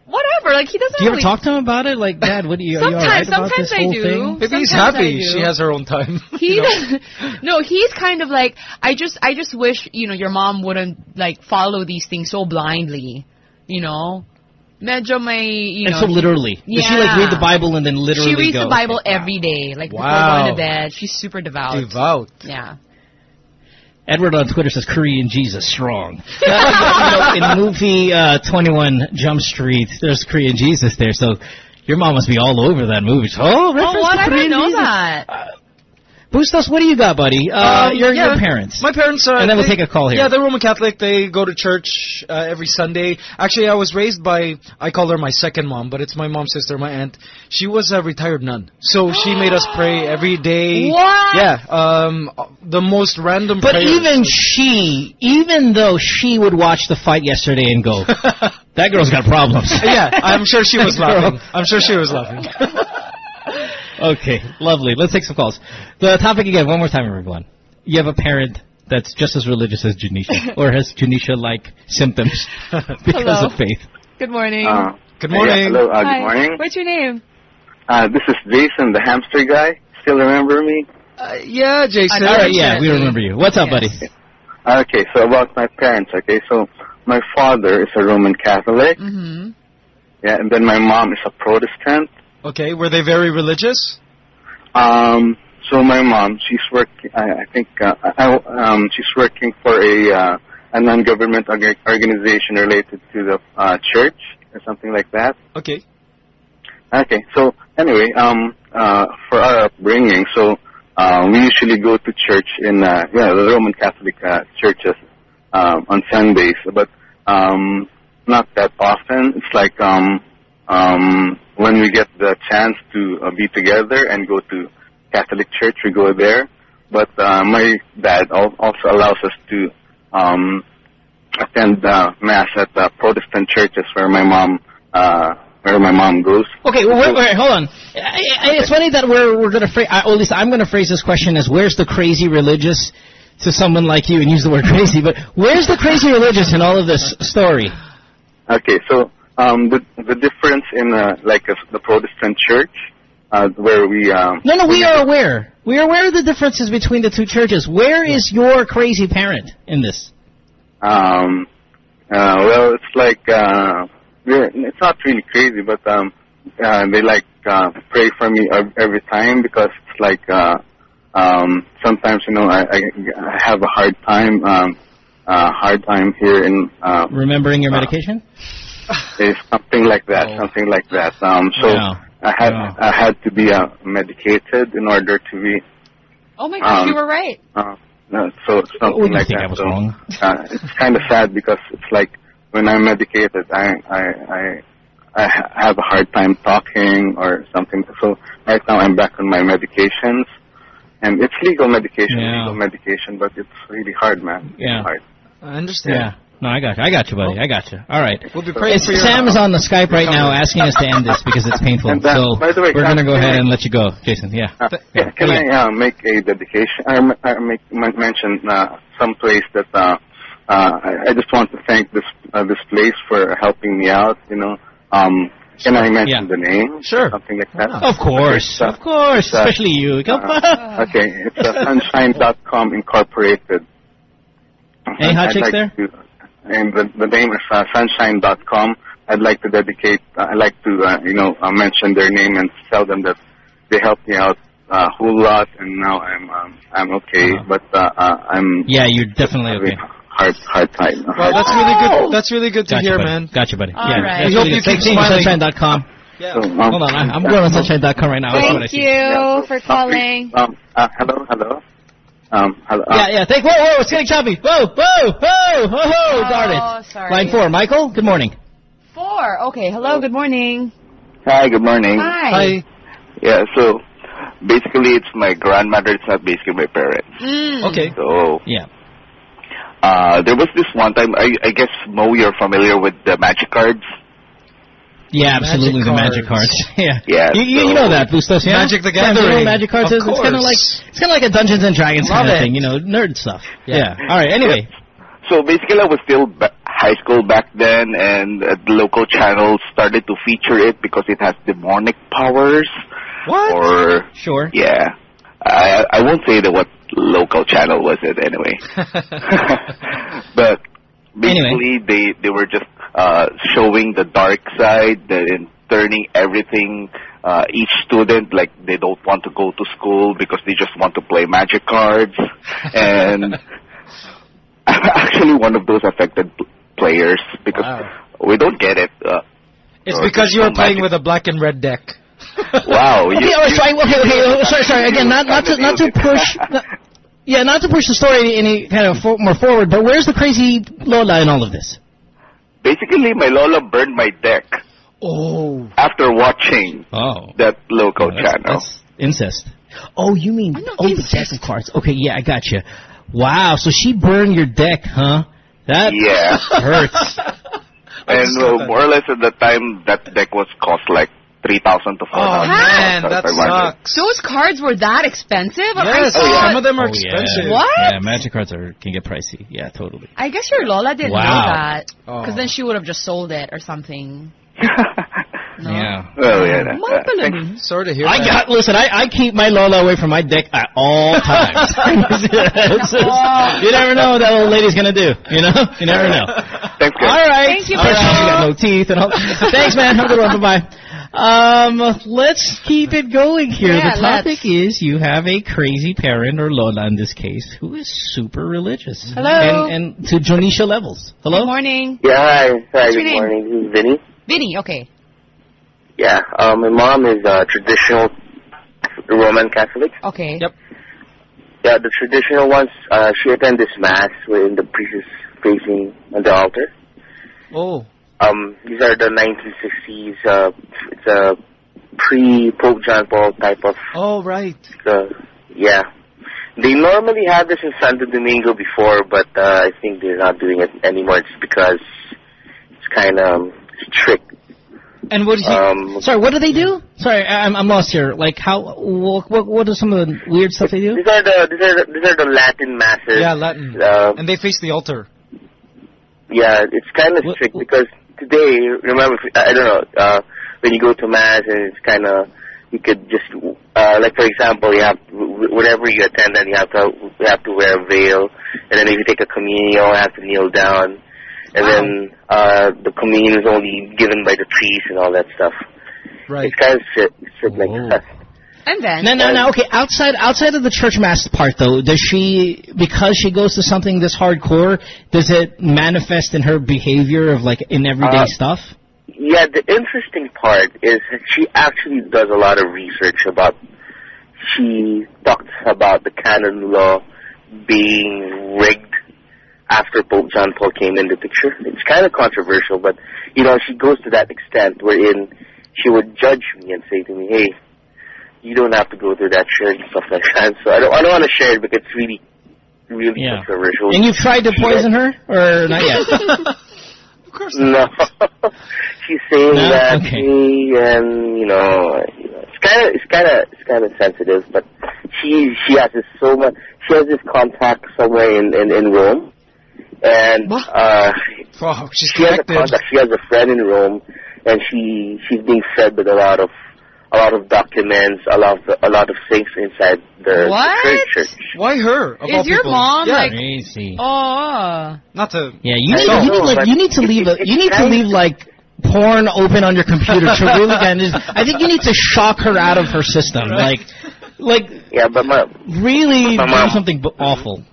Whatever, like he doesn't. Do you ever really, talk to him about it? Like, Dad, what do you? Are you right Sometimes- sometimes I do. thing? Maybe he's happy she has her own time. He You know? no, he's kind of like I just I just wish you know your mom wouldn't like follow these things so blindly, you know. Medyo may, you And know. so literally. Does she like read the Bible and then literally She reads go? the Bible every day, like before going to bed. She's super devout. Devout. Yeah. Edward on Twitter says Korean Jesus strong. you know, in the movie uh, 21 Jump Street, there's Korean Jesus there, so your mom must be all over that movie. So, oh, Oh, what? to I didn't know Jesus. that. Bustos, what do you got, buddy? Uh, Um, your, yeah, your parents. My parents are. And then we'll they- take a call here. Yeah, they're Roman Catholic. They go to church uh, every Sunday. Actually, I was raised by. I call her my second mom, but it's my mom's sister, my aunt. She was a retired nun, so she made us pray every day. What? Yeah. Um, the most random. But prayers. even she, even though she would watch the fight yesterday and go, that girl's got problems. yeah, I'm sure she was laughing. I'm sure she was laughing. Okay, lovely. Let's take some calls. The topic again, one more time, everyone. You have a parent that's just as religious as Dionisia, or has Dionisia-like symptoms because Hello. of faith. Good morning. Uh, Good yeah, morning. hello, uh, Hi. good morning. What's your name? Uh, this is Jason, the hamster guy. Still remember me? Uh, yeah, Jason. All right, yeah, we remember you. What's up, buddy? Okay, so about my parents, okay, so my father is a Roman Catholic, Mm-hmm. yeah, and then my mom is a Protestant. Okay, were they very religious? Um, so my mom, she's working, I, I think, uh, I, um, she's working for a, uh, a non-government organization related to the, uh, church or something like that. Okay. Okay, so anyway, um, uh, for our upbringing, so uh, we usually go to church in uh, yeah the Roman Catholic uh, churches um, on Sundays, but um, not that often. It's like um, um, when we get the chance to uh, be together and go to Catholic church, we go there. But uh, my dad also allows us to um, attend uh, mass at uh, Protestant churches where my mom uh, where my mom goes. Okay, well, wait, wait, hold on. I, I, it's funny that we're we're gonna phrase, at least I'm gonna phrase this question as "Where's the crazy religious?" to someone like you and use the word crazy, but where's the crazy religious in all of this story? Okay, so um, the the difference in uh, like uh, the Protestant church, uh, where we um, No, no, we are aware. We are aware of the differences between the two churches. Where is your crazy parent in this? um, uh, well, it's like uh, it's not really crazy, but um, uh, they like uh, pray for me every time because it's like uh, um, sometimes you know I, I, I have a hard time um, uh, hard time here in uh, Remembering your medication? is something like that, something like that. Um, so Yeah. I had Yeah. I had to be uh, medicated in order to be Oh my gosh, Um, you were right. uh, uh, so something What do you like think that. I was so, wrong? Uh, it's kind of sad because it's like when I'm medicated, I I I I have a hard time talking or something. So right now I'm back on my medications, and it's legal medication, Yeah. legal medication, but it's really hard, man. Yeah. It's hard. I understand. Yeah. No, I got you. I got you, buddy. I got you. All right. We'll be praying It's, for Sam is on the Skype right now asking us to end this because it's painful. Uh, so by the way, we're uh, going to go ahead and let you go, Jason. Yeah. Uh, Yeah. Can Oh, I uh, make a dedication? I make men- mention uh, some place that uh, uh, I, I just want to thank this uh, this place for helping me out. You know, um, can I mention Yeah. the name? Sure. Something like that. Of course. Uh, Of course. uh, Especially you. Uh, okay, it's uh, Sunshine.com Incorporated. Any hot I'd chicks like there? To, and the, the name is uh, Sunshine.com. I'd like to dedicate. Uh, I'd like to uh, you know uh, mention their name and tell them that they helped me out a whole lot, and now I'm um, I'm okay. Uh-huh. But uh, uh, I'm Yeah, you're definitely okay. a hard hard time. a Well, that's time. really good. That's really good to Gotcha, hear, buddy. man. Gotcha, buddy. All yeah, right. that's We hope really you good. keep Thank you, smiling. Sunshine.com. Yeah. So, um, Hold on, I, I'm going on Sunshine.com right now. That's what I Thank you Yeah. for calling. Um, uh, hello, hello. Um, hello. uh, Yeah, yeah. Thank. Whoa, whoa, it's getting choppy. Whoa, whoa, whoa, whoa, whoa. Darn Oh, it. sorry. Line four, Michael. Good morning. Four. Okay. Hello. Good morning. Hi, good morning. Hi. Hi. Yeah, so basically it's my grandmother, it's not basically my parents. Mm. Okay. So Yeah. uh there was this one time I I guess Mo you're familiar with the magic cards. Yeah, absolutely. Magic the magic cards. cards. yeah. Yeah, You, you, you know that, Bustos, yeah? Magic the Yeah, you know magic cards Of is? It's kind of like it's kind of like a Dungeons and Dragons Love kind of it. thing, you know, nerd stuff. Yeah. Yeah. All right. Anyway. So basically I was still ba- high school back then and uh, the local channel started to feature it because it has demonic powers What? or Sure. yeah. I I won't say that what local channel was it anyway. but basically they they were just uh, showing the dark side and turning everything. Uh, each student like they don't want to go to school because they just want to play magic cards, and I'm actually one of those affected players because we don't get it. Uh, It's uh, because you no were playing magic- with a black and red deck. Wow. You, Okay, all right, you- sorry, okay, okay, oh, sorry, sorry. Again, not not to not to push. not- yeah, not to push the story any kind of for, more forward, but where's the crazy Lola in all of this? Basically, my Lola burned my deck Oh. after watching Oh. that local that's, channel. that's incest. Oh, you mean oh the deck of cards? Okay, yeah, I got you. Wow, so she burned your deck, huh? That Yeah. hurts. and uh, more or less at the time, that deck was cost like three thousand to four Oh thousand. man, that sucks. Those cards were that expensive? I Yes, saw some of them are Oh, yeah. expensive. What? Yeah, magic cards are can get pricey. Yeah, totally. I guess your Lola didn't Wow. know that. Oh. Because then she would have just sold it or something. Yeah. Well, yeah. that- Mga that- pala. Sorry to hear I that. got listen. I, I keep my Lola away from my dick at all times. Just- you never know what that old lady's gonna do. You know, you never know. Thanks, guys. All right. Thank you, All right, Paul. She got no teeth and all. Thanks, man. Have a good one. Bye bye. Um, let's keep it going here. Yeah, the topic let's. is you have a crazy parent or Lola in this case who is super religious. Hello. And, and to Dionisia levels. Hello. Good morning. Yeah, hi. Hi, What's good morning. This is Vinny. Vinny, okay. Yeah, uh, my mom is uh, traditional Roman Catholic. Okay. Yep. Yeah, the traditional ones, uh, she attends this mass wherein the priest is facing on the altar. Oh. Um, these are the 1960s, uh, it's a pre-Pope John Paul type of, Oh right. uh, yeah. They normally have this in Santo Domingo before, but uh, I think they're not doing it anymore. It's because it's kind of um, strict. And what he? Um, Sorry, what do they do? Sorry, I'm I'm lost here. Like how? What what, what are some of the weird stuff they do? these are the these are the, these are the Latin masses. yeah, Latin. Uh, and they face the altar. Yeah, it's kind of strict because today, remember, I don't know, uh, when you go to mass and it's kind of, you could just, uh, like for example, you have, whatever you attend, then you have to, you have to wear a veil, and then if you take a communion, you have to kneel down, and then, uh, the communion is only given by the priest and all that stuff. Right. It's kind of strict, strict like that. And then? No, no, no. Okay, outside outside of the church mass part, though, does she because she goes to something this hardcore? Does it manifest in her behavior of like in everyday Uh, stuff? Yeah, the interesting part is that she actually does a lot of research about. She talks about the canon law being rigged after Pope John Paul came in the picture. It's kind of controversial, but you know she goes to that extent wherein she would judge me and say to me, "Hey, you don't have to go to that church and stuff like that." So I don't, I don't want to share it because it's really, really Yeah. controversial. And you've tried to poison her, or not yet? Of course. No, she's saying No? that Okay. she and you know, you know, it's kind of it's kind of it's kind of sensitive, but she she has this so much. She has this contact somewhere in in, in Rome, and uh, Oh, she's she has a contact. She has a friend in Rome, and she she's being fed with a lot of a lot of documents, a lot of a lot of things inside the, the What? church. church. Why her? Of all Is your people? mom yeah, like? Crazy. Oh. Not to. Yeah, you need don't you need know, like you need to it- leave a, you need to leave like porn open on your computer to really kind of. I think you need to shock her out of her system, like like Yeah, but my really My mom- something b- awful.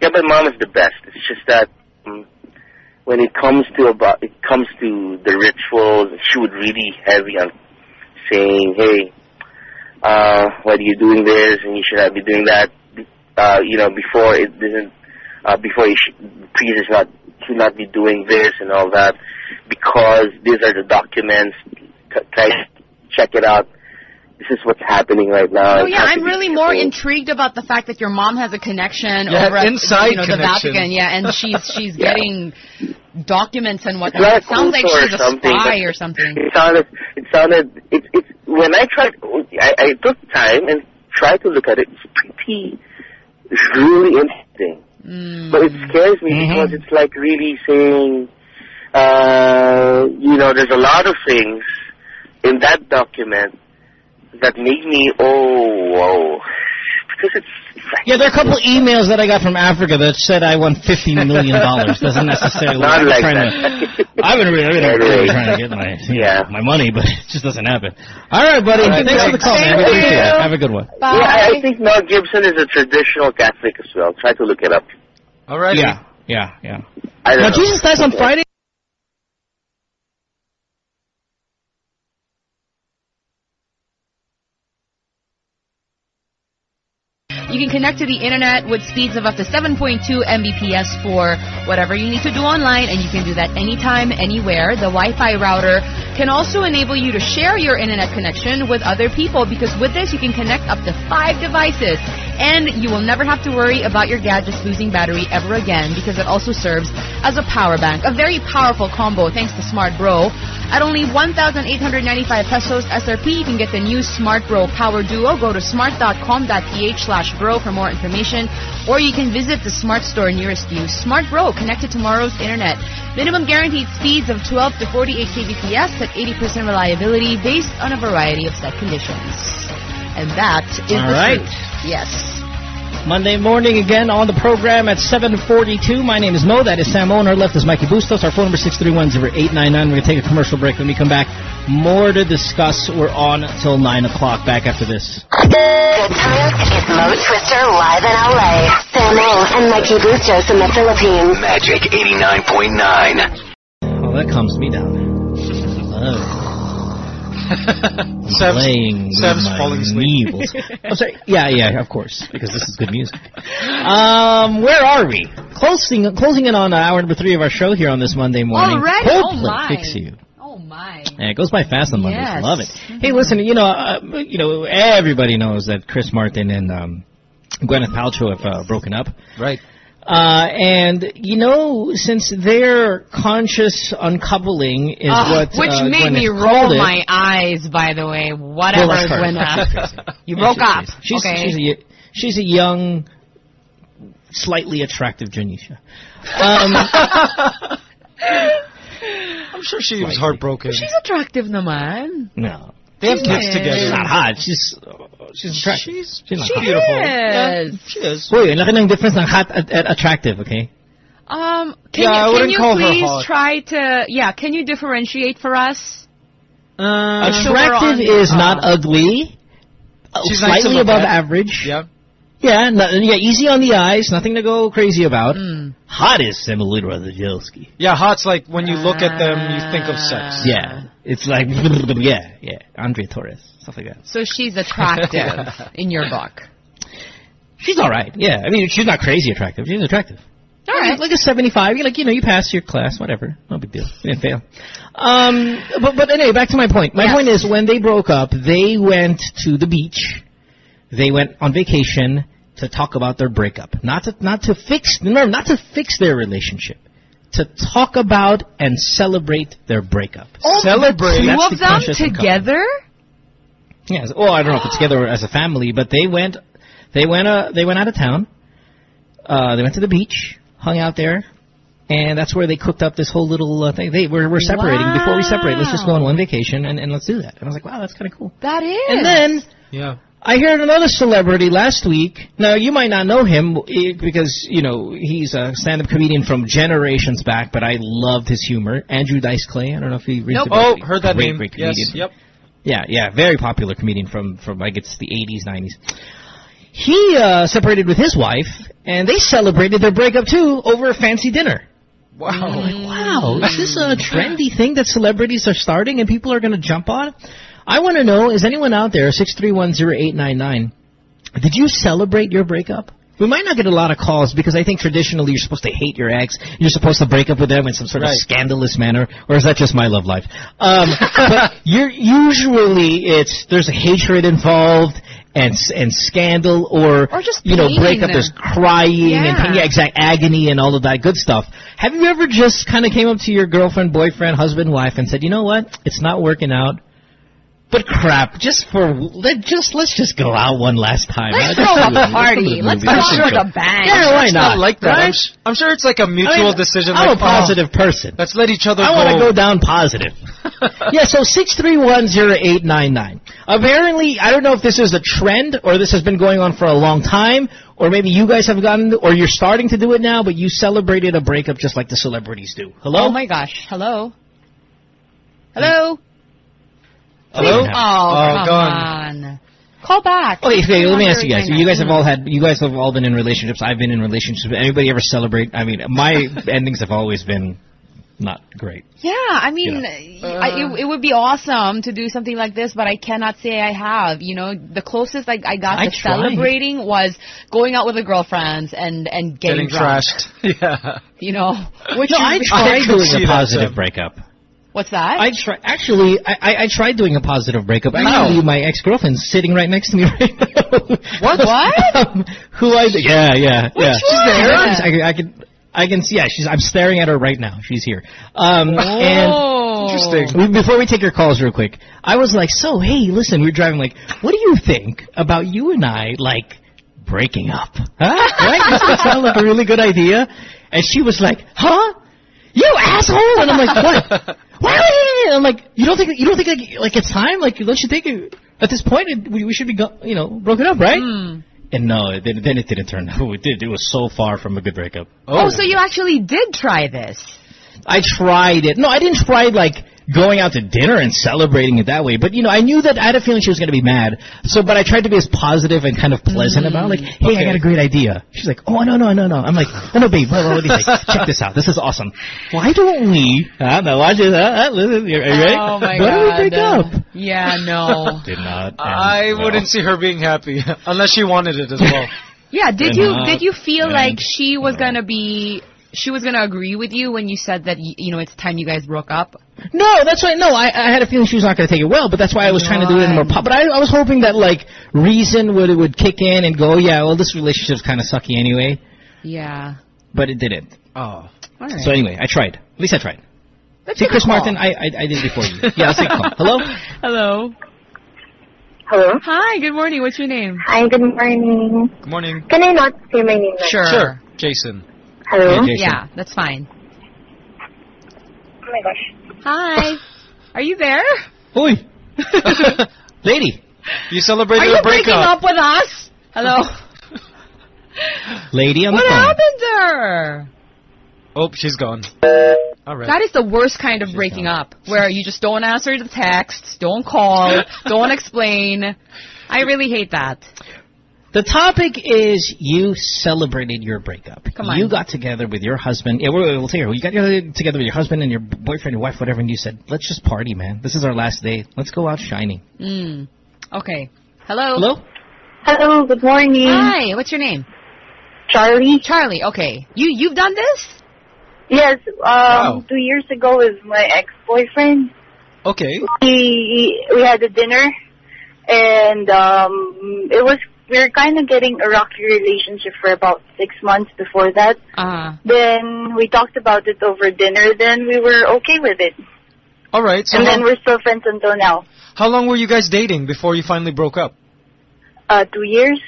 Yeah, but mom is the best. It's just that um, when it comes to about it comes to the rituals, she would really heavy on saying, "Hey, uh, why are you doing this? And you should not be doing that." Uh, you know, before it doesn't, uh, before you should, the priest is not should not be doing this and all that because these are the documents. Try check it out. This is what's happening right now. Oh yeah, I'm really more intrigued about the fact that your mom has a connection Yeah, over at inside you know, the connection. Vatican. Yeah, and she's she's Yeah. getting documents and It's whatnot. not It sounds like she's a spy or something. It sounded, it sounded, it, it, when I tried, I, I took time and tried to look at it, it's pretty, it's really interesting. Mm. But it scares me Mhm. because it's like really saying, uh, you know, there's a lot of things in that document that made me, oh, whoa. Because it's, Yeah, there are a couple emails that I got from Africa that said I won fifty million dollars. Doesn't necessarily. Not I'm like trying that. To, I've been really, I've been really trying to get my Yeah. my money, but it just doesn't happen. All right, buddy. All right, Thanks for the call, man. Thank We appreciate you. it. Have a good one. Yeah, I, I think Mel Gibson is a traditional Catholic as well. Try to look it up. All right. Yeah, yeah, yeah. I don't Now know. Jesus dies on Friday. You can connect to the internet with speeds of up to 7.2 Mbps for whatever you need to do online, and you can do that anytime, anywhere. The Wi-Fi router can also enable you to share your internet connection with other people because with this you can connect up to five devices, and you will never have to worry about your gadgets losing battery ever again because it also serves as a power bank. A very powerful combo thanks to Smart Bro. At only 1,895 pesos SRP, you can get the new Smart Bro Power Duo. Go to smart.com.ph slash bro for more information, or you can visit the Smart Store nearest you. Smart Bro, connected to tomorrow's internet. Minimum guaranteed speeds of 12 to 48 kbps at 80% reliability based on a variety of set conditions. And that is All the right. truth. Yes. Monday morning again on the program at 7:42. My name is Mo. That is Sam Owen. Our left is Mikey Bustos. Our phone number 631-0899. We're gonna take a commercial break. When we come back, more to discuss. We're on till nine o'clock. Back after this. Good times is Mo Twister live in LA. Samo and Mikey Bustos in the Philippines. Magic 89.9. Oh, that calms me down. Oh. Sam's- Playing Sam's my falling asleep. Nevils. I'm sorry. Yeah, yeah, of course, because this is good music. Um, where are we? Closing, closing in on hour number three of our show here on this Monday morning. Already? Oh, Coldplay my. Fix you. Oh my. Yeah, it goes by fast on Mondays. Yes. Love it. Hey, listen, you know, uh, you know, everybody knows that Chris Martin and um, Gwyneth Paltrow have uh, broken up. Right. Uh, and you know, since their conscious uncoupling is Ah, what which uh, made Gwyneth me roll it, my eyes, by the way. Whatever, Well, that's. Gwyneth. you Yeah, broke she's up. She's, okay. she's, a, she's a young, slightly attractive Dionisia. Um, I'm sure she was heartbroken. She's attractive naman. no. They have kids together. She's not hot. She's she's attractive. She's, She's not she's hot. beautiful. Yes. Yeah, she is. Uy, ang laki ng difference ng hot at, at attractive, okay? Um, can Yeah, you, can wouldn't you call her please hot. try to, yeah, can you differentiate for us? Uh, So attractive on- is not uh, ugly. Uh, She's slightly look above at. average. Yeah. Yeah, no, yeah, easy on the eyes, nothing to go crazy about. Mm. Hot is Semolina Radzielski. Yeah, hot's like when you look at them, you think of sex. Yeah, it's like yeah, yeah, Andre Torres, stuff like that. So she's attractive in your book. She's all right. Yeah, I mean she's not crazy attractive. She's attractive. All right. Like a 75. You like, you know, you passed your class, whatever. No big deal. You didn't fail. Um, but, but anyway, back to my point. My Yes. point is when they broke up, they went to the beach. They went on vacation to talk about their breakup. Not to, not to fix, remember, not to fix their relationship. To talk about and celebrate their breakup. Celebrate. Two That's of the them conscious uncoupling. together? Yes. Well, I don't know if it's together as a family, but they went, they went, uh, they went out of town. Uh, they went to the beach, hung out there, and that's where they cooked up this whole little uh, thing. They we're, we're separating before we separate. Let's just go on one vacation and, and let's do that. And I was like, wow, that's kind of cool. That is. And then Yeah. I heard another celebrity last week. Now you might not know him eh, because you know he's a stand-up comedian from generations back, but I loved his humor. Andrew Dice Clay. I don't know if he rings Nope. Oh, heard that great, name. Great yes. comedian. Yep. Yeah, yeah, very popular comedian from from I guess the 80s, 90s. He uh, separated with his wife, and they celebrated their breakup too over a fancy dinner. Wow. Wow, is this a trendy thing that celebrities are starting and people are going to jump on? I want to know: Is anyone out there? Six three one zero eight nine nine. Did you celebrate your breakup? We might not get a lot of calls because I think traditionally you're supposed to hate your ex. You're supposed to break up with them in some sort of scandalous manner, or is that just my love life? Um, but you're usually it's there's a hatred involved and and scandal, or Or just you know breakup. There's crying and pain, yeah, exact agony and all of that good stuff. Have you ever just kind of came up to your girlfriend, boyfriend, husband, wife, and said, you know what, it's not working out. But crap, just for let just let's just go out one last time. Let's Let's throw a it. party. Let's Let's go out Let's with a bang. Yeah, why not? not like that. I'm, Right? s- I'm sure it's like a mutual mean, decision. I'm like, a positive person. Oh, let's let each other I go. want to go down positive. yeah, so six three one zero eight nine nine. Apparently, I don't know if this is a trend or this has been going on for a long time, or maybe you guys have gotten, or you're starting to do it now, but you celebrated a breakup just like the celebrities do. Hello? Oh my gosh. Hello. Hello. Hello? Oh, oh come gone. on. Call back. Oh, okay, okay, let me ask you guys. You guys have all had, you guys have all been in relationships. I've been in relationships. Anybody ever celebrate? I mean, my endings have always been not great. Yeah, I mean, I, it, it would be awesome to do something like this, but I cannot say I have. You know, the closest I, I got I to tried. celebrating was going out with a girlfriend and and getting, Getting drunk. trashed. Yeah. You know, which No, is- I tried could doing see a positive Sam. breakup. What's that? I try. Actually, I, I I tried doing a positive breakup. How? Actually, my ex girlfriend's sitting right next to me right now. What? What? Um, who I? Yeah, yeah, yeah. One? She's there. I, I can. I can see. Yeah, she's. I'm staring at her right now. She's here. Um, oh, Interesting. we- before we take your calls, real quick, I was like, "So, hey, listen, we're driving. Like, what do you think about you and I, like, breaking up? Huh? Right? Doesn't that sound like a really good idea?" And she was like, "Huh? You asshole!" And I'm like, "What? Why?" you-" I'm like, "You don't think? You don't think like, like it's time? Like, don't you think it, at this point it, we, we should be, go, you know, broken up, right?" Hmm. And no, it, then it didn't turn out. It did. It was so far from a good breakup. Oh, so you actually did try this? I tried it. No, I didn't try like going out to dinner and celebrating it that way. But you know, I knew that I had a feeling she was going to be mad. So, but I tried to be as positive and kind of pleasant about. it. Like, hey, I got a great idea. She's like, oh no no no no. I'm like, no no babe, what, what do you think? Check this out. This is awesome. Why don't we? Uh, now watch this. Uh, uh, listen, are you ready? Oh my Why god. don't we break up? Yeah, no. Did not. I well. wouldn't see her being happy unless she wanted it as well. Yeah, did Did you not did you feel like she was well. gonna be she was gonna agree with you when you said that you know it's time you guys broke up? No, that's why. No, I, I had a feeling she was not going to take it well, but that's why I was trying to do it in a more pop. But I, I was hoping that like reason would would kick in and go, yeah, well, this relationship's kind of sucky anyway. Yeah. But it didn't. Oh. All right. So anyway, I tried. At least I tried. Let's See, Chris call. Martin, I, I I did before you. Yeah, let's take a call. Hello. Hello. Hello. Hi. Good morning. What's your name? Hi, good morning. Good morning. Can I not say my name? now? Sure. Sure. Jason. Hello. Yeah, Jason. Yeah, that's fine. Oh my gosh. Hi. Are you there? Oi, lady, You celebrated Are you a breakup. breaking up with us? Hello. lady on the phone. what happened to her? Oh, she's gone. All right. That is the worst kind of breaking up, where you just don't answer the texts, don't call, don't explain. I really hate that. The topic is you celebrated your breakup. Come on. You got together with your husband. Yeah, we'll, we'll take it. You got together with your husband and your boyfriend, your wife, whatever, and you said, "Let's just party, man. This is our last day. Let's go out shining." Mm. Okay. Hello. Hello. Hello, good morning. Hi. What's your name? Charlie. Charlie. Okay. You you've done this? Yes, um, Wow. two years ago with my ex-boyfriend. Okay. We, we had a dinner and, um, it was, we were kind of getting a rocky relationship for about six months before that. Uh. Then we talked about it over dinner, then we were okay with it. All right. So and then we're still friends until now. how long were you guys dating before you finally broke up? Uh, two years.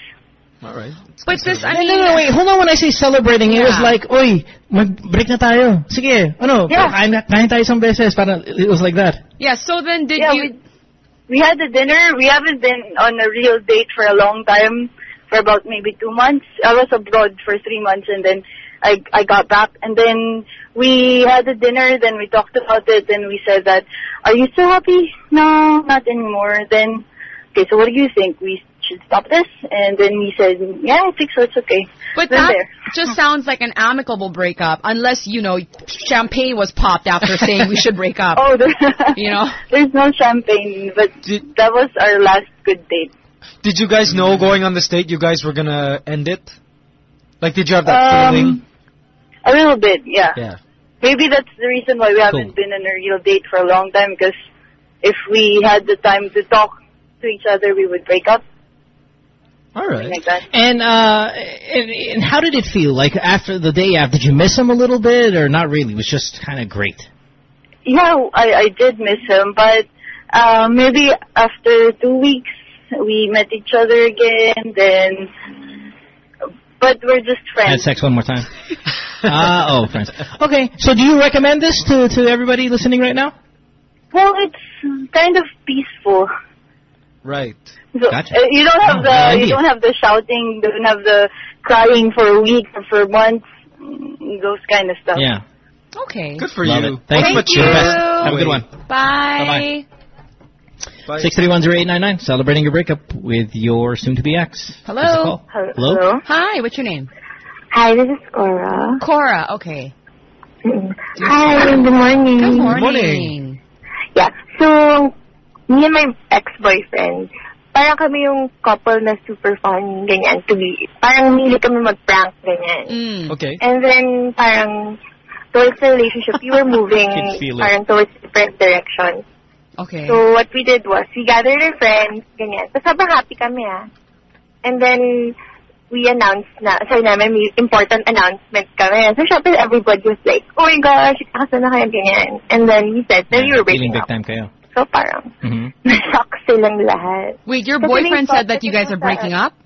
All right. But this, I mean, no, no, wait. Hold on. When I say celebrating, it was Yeah. like, "Oy, mag-break na tayo. Sige, ano, Yeah. kain, na- kain tayo isang beses." Parang, it was like that. yeah. So then, did yeah, you? We, had the dinner. We haven't been on a real date for a long time, for about maybe two months. I was abroad for three months, and then I I got back, and then we had the dinner. Then we talked about it, and we said that, "Are you still happy? No, not anymore." Then, okay, so what do you think? We should stop this? And then he said, "Yeah, I think so. It's okay." But Then that there. just sounds like an amicable breakup, unless you know champagne was popped after saying we should break up. Oh, there, You know? there's no champagne, but Did- that was our last good date. Did you guys know going on this date you guys were gonna end it? Like, did you have that Um, feeling? A little bit, yeah. Yeah. Maybe that's the reason why we haven't Cool. been on a real date for a long time because if we had the time to talk to each other, we would break up. All right. like. And uh, and, and how did it feel? Like after the day after, did you miss him a little bit, or not really? It was just kind of great. Yeah, I, I did miss him, but uh, maybe after two weeks we met each other again. Then, but we're just friends. Had sex one more time. Ah, oh, friends. Okay, so do you recommend this to to everybody listening right now? Well, it's kind of peaceful. Right. So, Gotcha. uh, you don't have Oh, the no you don't have the shouting, you don't have the crying for a week or for months, mm, those kind of stuff. Yeah. Okay. Good for Love you. it. Thank What you. You're best. Have a good one. Bye. Bye. Six thirty one zero eight nine nine. Celebrating your breakup with your soon-to-be ex. Hello. Give us a call. Hello? Hi, what's your name? Hi, this is Cora. Cora. Okay. Hi, good morning. Good morning. Yeah, so me and my ex-boyfriend, parang kami yung couple na super fun, ganyan, to be, parang mili kami mag-prank, ganyan. Mm. Okay. And then, parang, towards the relationship, we were moving, Can feel it. parang towards different directions. Okay. So, what we did was, we gathered our friends, ganyan. So, sobrang happy kami, ah. And then, we announced na, sorry namin, may important announcement kami. So, syempre, everybody was like, oh my gosh, ikakasal na kayo, ganyan. And then, we said that we were Feeling breaking big up. time kayo. So, parang, Mhm. na-shock silang lahat. Wait, your Kasi boyfriend said that you guys are breaking up?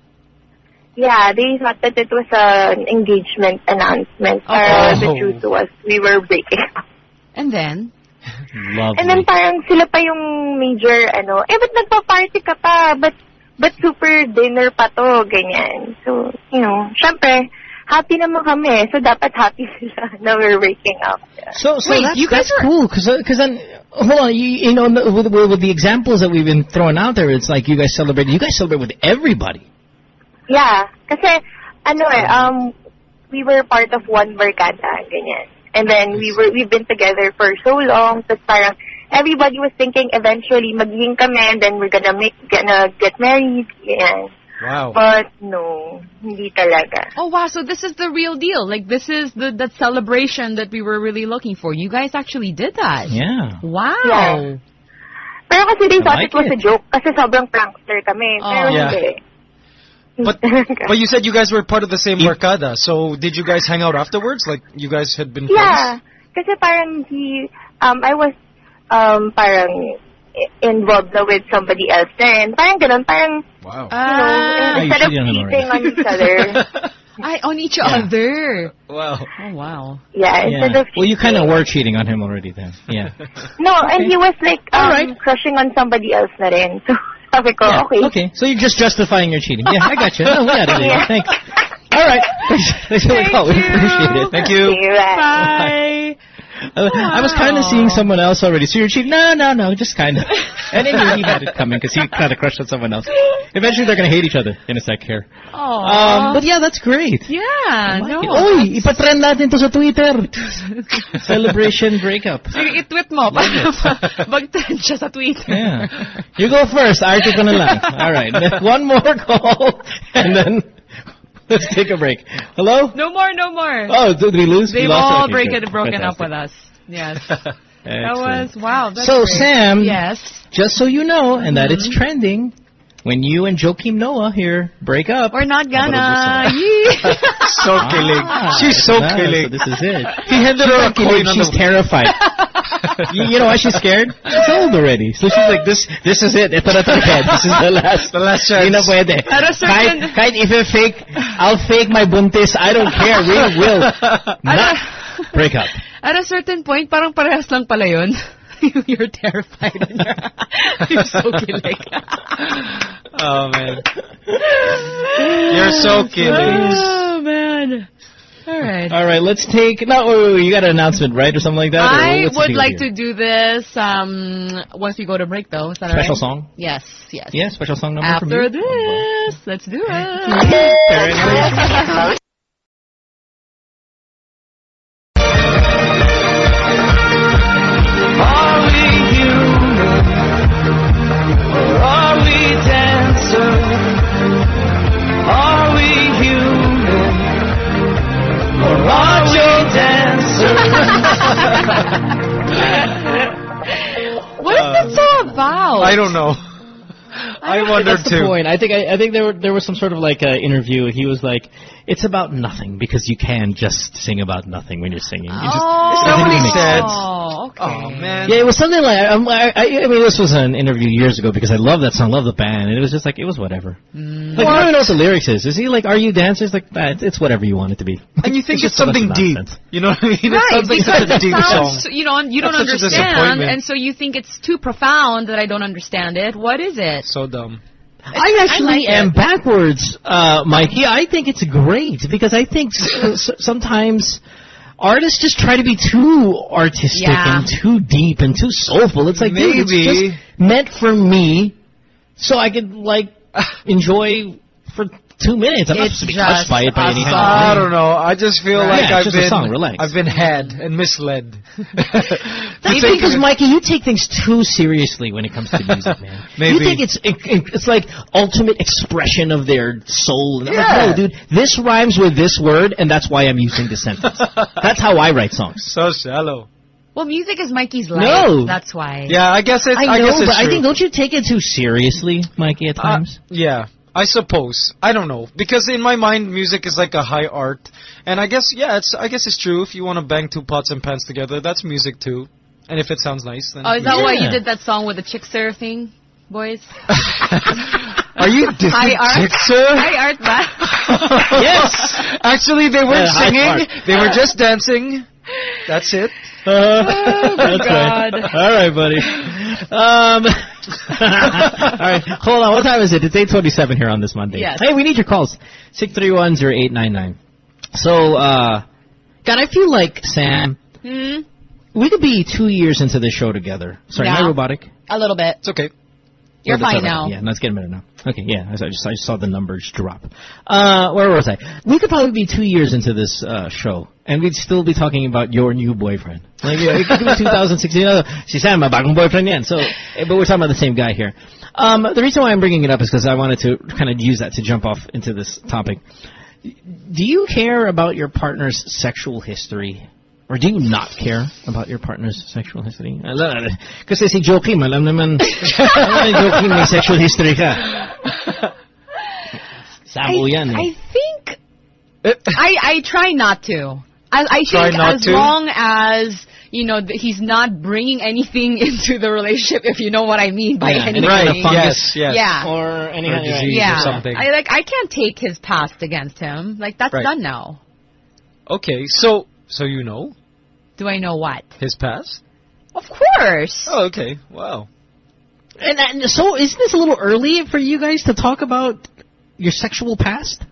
Yeah, they thought that it was an engagement announcement. Para Oh. the truth was, we were breaking up. And then? Lovely. And then parang sila pa yung major, ano, eh, ba't nagpa-party ka pa? But, but super dinner pa to, ganyan. So, you know, syempre, happy naman kami. So, dapat happy sila na we're breaking up. So, so Wait, that's, you guys that's cool because because then hold on, you, you know with, with with the examples that we've been throwing out there, it's like you guys celebrate. You guys celebrate with everybody. Yeah, kasi, ano eh, um, we were part of one barkada, ganyan. And then we were, we've been together for so long, so parang, everybody was thinking eventually magiging kami and then we're gonna make, gonna get married, ganyan. Wow. But no, hindi talaga. Oh wow, so this is the real deal. Like this is the that celebration that we were really looking for. You guys actually did that. Yeah. Wow. Yeah. Pero kasi they I thought like it was it. a joke kasi sobrang prankster kami. Oh. Pero Yeah. hindi. But but you said you guys were part of the same barkada. So did you guys hang out afterwards? Like you guys had been Yeah. friends? Kasi parang he, um, I was, um, parang i- involved na with somebody else then. Parang ganun, parang, Wow. you know, Ah. instead of on cheating on each other. I on each Yeah. other. Wow. Oh wow. Yeah, instead Yeah. of Well, you kind of were cheating on him already then. Yeah. No, and he was like, um, Alright. crushing on somebody else na rin. So, sabi ko, Yeah, okay. Okay. So you're just justifying your cheating. Yeah, I got you. Oh, we got it. Yeah. Thanks. All right. Thanks for the call. We appreciate it. Thank you. Okay, bye. Bye. I was kind of seeing someone else already. So you're cheating? No, no, no, just kind of. And then he had it coming because he kind of crushed on someone else. Eventually, they're going to hate each other in a sec here. Oh. Um, but yeah, that's great. yeah. No. Oy, ipatrend natin to sa Twitter. Celebration breakup. Sige, i-tweet mo. Mag-trend siya sa Twitter. Yeah. You go first. Arte ko na lang. All right. One more call, and then let's take a break. Hello? No more, no more. Oh, did we lose? They've we all break it, broken up with us. Yes. That was, wow. So, great. Sam, Yes. just so you know, and that it's Mhm. trending, when you and Joakim Noah here break up, We're not gonna. Mabulubos Yee. So killing. Ah, She's so ah, killing. So this is it. He handed She's her a coin She's terrified. you, you know why she's scared? She's old already. So she's like, this this is it. Ito na talaga. This is the last. The last chance. Hindi na pwede. At a certain- Kahit, kahit if I fake, I'll fake my buntis. I don't care. We will not break up. At a certain point, parang parehas lang pala yun. you're terrified. and you're, you're so kilig. Oh man. You're so killing. Oh, man. All right. All right, let's take. No, wait, wait, wait, you got an announcement, right, or something like that? I would like here? to do this um, once we go to break, though. Is that Special right? song? Yes, yes. Yeah, special song number from After this, let's do it. What is this all about? I don't know. I wondered That's the too. point. I think I, I think there were, there was some sort of like uh, interview. He was like, "It's about nothing because you can just sing about nothing when you're singing." You just, Oh, it doesn't what he said. sense. Oh, okay. Oh man. Yeah, it was something like um, I, I. I mean, this was an interview years ago because I love that song, love the band, and it was just like it was whatever. Mm. Like I don't even know what the lyrics is. Is he like, "Are you dancers?" Like, nah, it's, it's whatever you want it to be. And you think it's, just a bunch something of deep. You know what I mean? Right, it sounds because such a deep sounds, song. you know, you don't That's understand, and so you think it's too profound that I don't understand it. What is it? So dumb. I actually like am it. backwards, uh, Mikey. I think it's great because I think s- s- sometimes artists just try to be too artistic Yeah. and too deep and too soulful. It's like, dude, it's Maybe. just meant for me, so I could like enjoy for two minutes. I'm not supposed to be touched by it by a any song. I don't know. I just feel Right. like Yeah, I've it's just a been song, relax. I've been had and misled. That's You think because, Mikey, you take things too seriously when it comes to music, man. Maybe. You think it's it, it's like ultimate expression of their soul. And I'm Yeah. like, no, dude, this rhymes with this word, and that's why I'm using this sentence. that's how I write songs. so shallow. Well, music is Mikey's life. No. That's why. Yeah, I guess it's. I know, guess it's but I think don't you take it too seriously, Mikey, at Uh, times? yeah, I suppose. I don't know because in my mind, music is like a high art, and I guess yeah, it's. I guess it's true. If you want to bang two pots and pans together, that's music too. And if it sounds nice, then. Oh, is that why you did that song with the Chicser thing, boys? Are you dissing Hi, Art. Chickser? Hi, Art. Bye. yes. Actually, they weren't Yeah, singing. part. They were just dancing. That's it. Uh, my that's right. God. All right, buddy. Um, all right, hold on. What time is it? It's 8:27 here on this Monday. Yes. Hey, we need your calls. Six three one zero eight nine nine. So, uh, God, I feel like Sam. Hmm? We could be two years into this show together. Sorry, am I robotic? A little bit. It's okay. You're fine right. now. Yeah, no, it's getting better now. Okay, yeah, I saw- just, I just saw the numbers drop. Uh, where was I? We could probably be two years into this uh, show, and we'd still be talking about your new boyfriend. Like, yeah, it could be 2016. Oh, si Sam, my bagong boyfriend yan. So, eh, but we're talking about the same guy here. Um, the reason why I'm bringing it up is because I wanted to kind of use that to jump off into this topic. Do you care about your partner's sexual history? Or do you not care about your partner's sexual history? Ala- Kasi si Joaquin, alam naman, alam naman Joaquin may sexual history ka. Sabo yan eh. I think I I try not to. I I Try think not as to? long as you know th- he's not bringing anything into the relationship, if you know what I mean by Yeah, anything. Right. fungus. Yes. Yes. Yeah. Or any Or kind of disease yeah. or something. I like I can't take his past against him. Like that's Right. done now. Okay, so so you know Do I know what? his past? Of course. Oh, okay. Wow. And, and so, isn't this a little early for you guys to talk about your sexual past?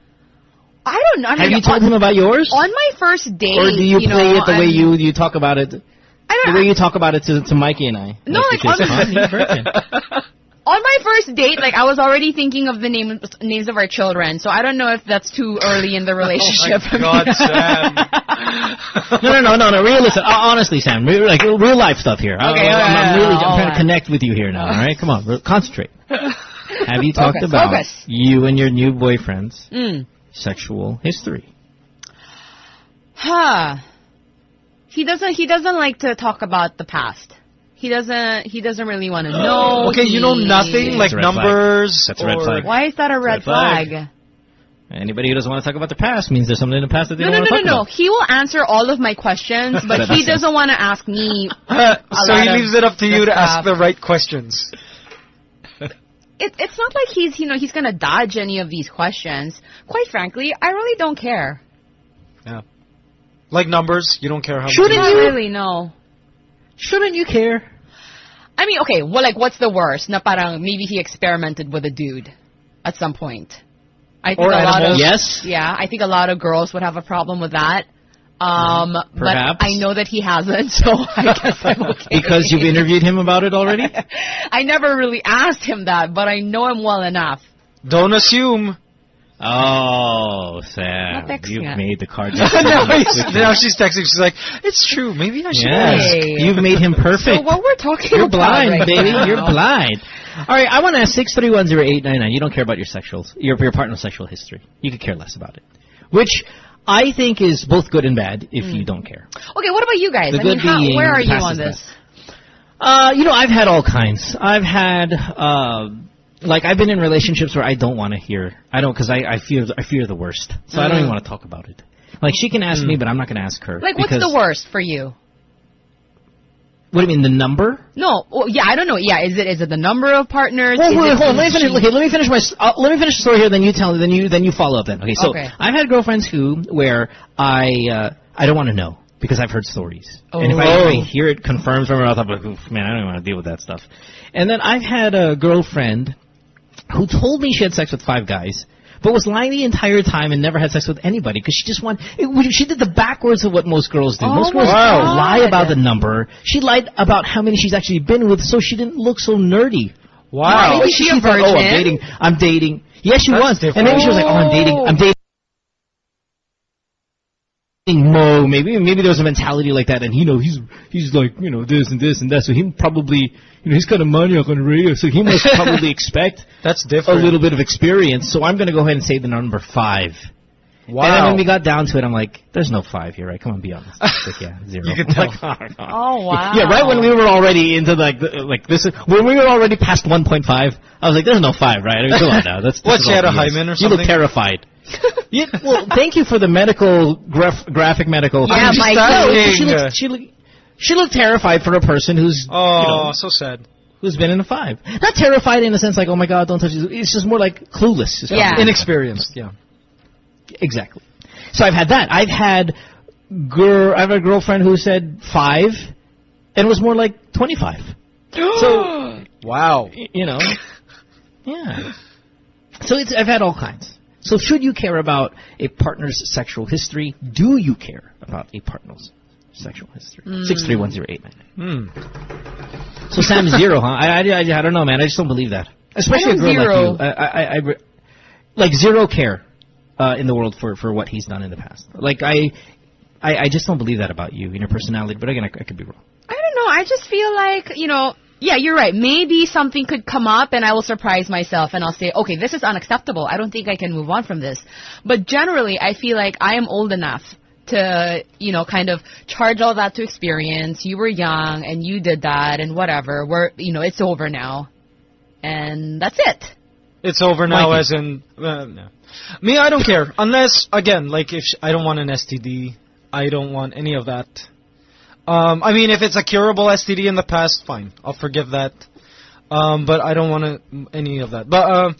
I don't know. I Have you told on, him about yours? on my first date? or do you, you play know, it the way I'm- you you talk about it? The I don't the way you talk about it to, to Mikey and I. No, like, because, on- huh, he's a virgin. On my first date, like I was already thinking of the name names of our children, so I don't know if that's too early in the relationship. Oh my God, Sam. no, no, no, no, no. Real, listen, uh, honestly, Sam, real, like real life stuff here. I- Okay, I'm, I'm really, I'm trying to connect with you here now. All right, come on, re- concentrate. Have you talked Focus, about focus. you and your new boyfriend's Mm. sexual history? Huh. He doesn't. He doesn't like to talk about the past. He doesn't. He doesn't really want to know. okay, you know He- nothing like That's a flag. numbers. That's a red flag. Why is that a red, Red flag. flag? Anybody who doesn't want to talk about the past means there's something in the past that they No, don't no, no, want no, to no. talk He will answer all of my questions, but he doesn't want to ask me. so he leaves it up to you to ask the right questions. It, it's not like he's, you know, he's gonna dodge any of these questions. Quite frankly, I really don't care. Yeah. Like numbers, you don't care how. Much. Shouldn't many- Not you? really, no. About. Shouldn't you care? I mean, okay, well, like, what's the worst? Na parang maybe he experimented with a dude at some point. I think Or a lot of Yes. yeah, I think a lot of girls would have a problem with that. Um, but Perhaps. I know that he hasn't, so I guess I'm okay. Because you've interviewed him about it already? I never really asked him that, but I know him well enough. Don't assume. Oh, Sam, you've nga. made the card. now, now she's texting. She's like, "It's true. Maybe I should Yes, ask." You've made him perfect. So what we're talking You're blind, right baby. now. You're blind. All right, I want to ask six three one zero eight nine nine. You don't care about your sexual, your your partner's sexual history. You could care less about it, which I think is both good and bad if you don't care. Okay, what about you guys? The I mean, how, where are you on this? Uh, you know, I've had all kinds. I've had, uh, like, I've been in relationships where I don't want to hear. I don't, because I, I fear, I fear the worst. So I don't Mm. even want to talk about it. Like, she can ask me, but I'm not going to ask her. Like, what's the worst for you? What do you mean, the number? No, well, yeah, I don't know. Yeah, is it is it the number of partners? Well, wait, it hold on. Let me finish. Okay, let me finish my. Uh, let me finish the story here. Then you tell. Then you then you follow up. Then okay. So Okay. I've had girlfriends who where I uh, I don't want to know because I've heard stories, Oh. and if I, Oh. if I hear it confirmed from her mouth, I'm like, man, I don't want to deal with that stuff. And then I've had a girlfriend who told me she had sex with five guys. But was lying the entire time and never had sex with anybody because she just wanted. It, she did the backwards of what most girls do. Oh most girls God. lie about the number. She lied about how many she's actually been with, so she didn't look so nerdy. Wow. Maybe Was she a thought, oh, I'm dating. I'm dating. Yes, she That's was. different. And maybe she was like, oh, I'm dating. I'm dating. Mo, maybe maybe there was a mentality like that, and you know he's he's like you know this and this and that, so he probably you know he's kind of maniac on the radio, so he must probably expect That's different a little bit of experience. So I'm going to go ahead and say the number five. Wow. And then when we got down to it, I'm like, there's no five here, right? Come on, be honest. Like, yeah, zero. You could tell. like, oh. Oh wow. Yeah, right when we were already into like the, like this is when we were already past 1.5. I was like, "There's no five, right?" I mean, come on now. That's, What, this is she had a BS. hymen or You look something? terrified. yeah, well, thank you for the medical graph, graphic medical. Yeah, Mike. asking. She looked, she looked she looked terrified for a person who's Oh, you know, so sad. who's been in a five. Not terrified in the sense like, "Oh my God, don't touch this." It's just more like clueless. Yeah. Inexperienced. Yeah. Exactly. So I've had that. I've had girl. I have a girlfriend who said five, and it was more like twenty-five. so Wow. you know, yeah. So it's I've had all kinds. So should you care about a partner's sexual history? Do you care about a partner's sexual history? Mm. Six three one zero eight nine. Hmm. So Sam zero, huh? I, I, I, I don't know, man. I just don't believe that. Especially a I'm girl zero. like you. I, I, I, re- like zero care uh, in the world for, for what he's done in the past. Like I, I, I just don't believe that about you in your personality. But again, I, I could be wrong. I don't know. I just feel like, you know, yeah, you're right. Maybe something could come up and I will surprise myself and I'll say, okay, this is unacceptable. I don't think I can move on from this. But generally, I feel like I am old enough to, you know, kind of charge all that to experience. You were young and you did that and whatever. We're, you know, it's over now. And that's it. It's over now, Mikey. as in. Uh, no. Me, I don't care. Unless, again, like if sh- I don't want an STD, I don't want any of that. Um, I mean, if it's a curable STD in the past, fine, I'll forgive that. Um, but I don't want any of that. But um,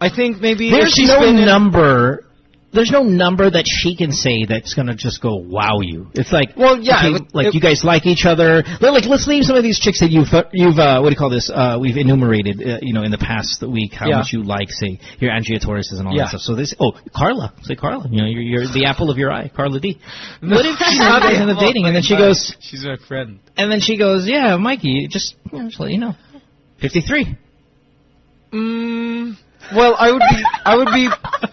I think maybe There's no number. There's no number that she can say that's gonna just go wow you. It's like Well, yeah, okay, it would- like it- you guys like each other. Like like, let's name some of these chicks that you've uh, you've uh, what do you call this? Uh, we've enumerated uh, you know in the past week how Yeah. much you like say your Andrea Torres and all Yeah. that stuff. So this oh Carla say Carla you know you're, you're the apple of your eye Carla D. What if she's not end up dating and then she goes She's my friend. and then she goes yeah Mikey just you know, just let you know fifty three. Mm, well, I would be, I would be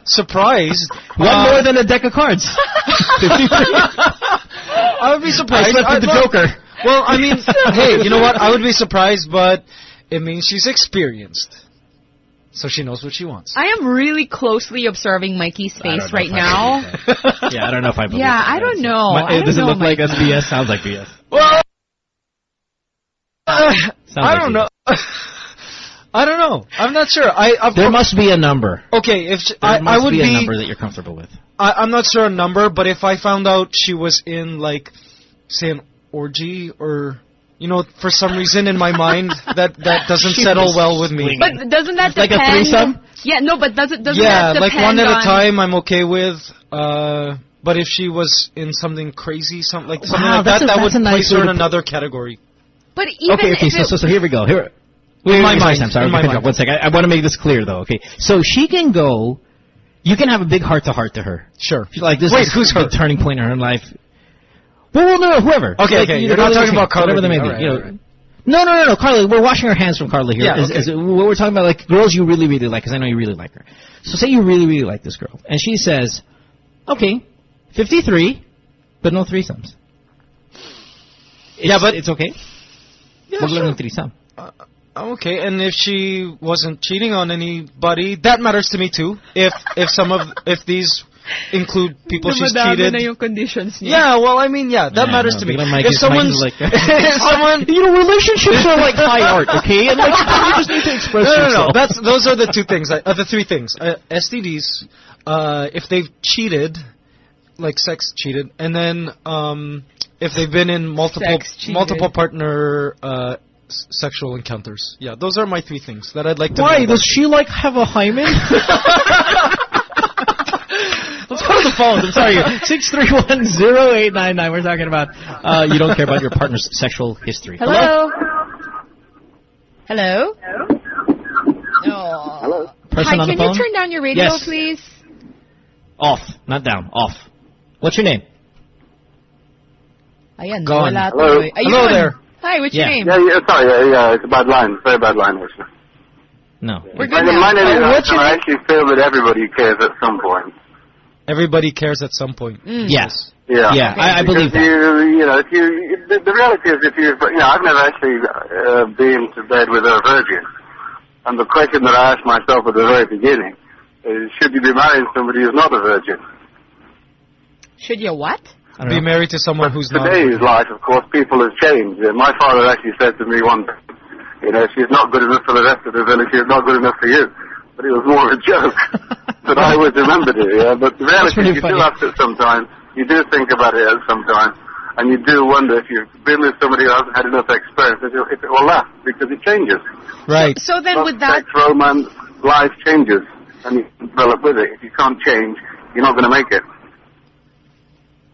surprised. One Uh, more than a deck of cards. I would be surprised. I slept with the I'd- Joker. Well, I mean, hey, you know what? I would be surprised, but it means she's experienced, so she knows what she wants. I am really closely observing Mikey's face right now. yeah, I don't know if I believe Yeah. I don't know. My- I don't does it know, look like SBS? Sounds like BS. Well, uh, Sounds I like don't you. know. I don't know. I'm not sure. I I've, There must be a number. okay. If she, There I, must I would be a number that you're comfortable with. I, I'm not sure a number, but if I found out she was in like, say, an orgy or. You know, for some reason in my mind that that doesn't She settle was well with me. But doesn't that Like a depend? threesome? Yeah, no, but does it doesn't yeah, that like depend one at on, a time, I'm okay with. Uh, but if she was in something crazy, something like something Wow, like that's that, a- that would a nice place her in to put- another category. But even okay, okay. if So, it, so, so here we go. Here. In my mind, Sam, sorry, in my mind. one second. I, I want to make this clear, though. Okay, so she can go. You can have a big heart to heart to her. Sure. Like this Wait, is who's the her? turning point in her life. Well, well, no, whoever. Okay, Like, okay, you you're not talking about think, whatever they may be. Alright, you know. alright. No, no, no, no, Carla. We're washing our hands from Carla here. Yeah, As- okay. as- what we're talking about, like girls you really, really like, because I know you really like her. So say you really, really like this girl, and she says, "Okay, fifty-three, but no threesomes." Yeah, but- it's okay. Yeah, We're sure. threesome. Uh, Okay, and if she wasn't cheating on anybody, that matters to me too. If if some of if these include people she's Dumadami cheated. na yung conditions niya. Yeah, well, I mean, yeah, that Yeah, matters no, to me. biglang Mike If is- someone's is like- if someone You know, relationships are like high art, okay? And like you just need to express no, no, no. yourself. That's those are the two things. Uh, the three things. Uh, STDs. Uh, if they've cheated, like sex cheated, and then um, if they've been in multiple multiple partner uh, s- sexual encounters. Yeah, those are my three things that I'd like to. Why know does she like have a hymen? Let's go to the phone. I'm sorry. Six three one zero eight nine nine. We're talking about uh, you don't care about your partner's sexual history. Hello. Hello. Oh. Hello. Person Hi, on the can phone? you turn down your radio, Yes. please? Off, not down. Off. What's your name? Ayan, Gone. wala Hello. tuloy. Hello Ayun. there. Hi, what's Yeah. your name? Yeah, yeah, sorry, yeah, yeah, it's a bad line, very bad line, actually. No. We're My, good name- now. my name is Oh, what's your I name? actually feel that everybody cares at some point. Everybody cares at some point. Mm. Yes. Yeah. Yeah, I, I believe Because that. you, you know, if you, the, the reality is if you, you know, I've never actually uh, been to bed with a virgin. And the question that I asked myself at the very beginning is, should you be marrying somebody who's not a virgin? Should you what? I don't Be know. married to someone who's not. Today's life, of course, people have changed. And my father actually said to me one day, you know, she's not good enough for the rest of the village, she's not good enough for you. But it was more of a joke. but I always remembered it, yeah. But the reality pretty is you funny. do have to sometimes, you do think about it at some time, and you do wonder if you've been with somebody who hasn't had enough experience, if it, if it will last, because it changes. Right. So then Love, with that, Sex, romance, life changes, and you develop with it. If you can't change, you're not going to make it.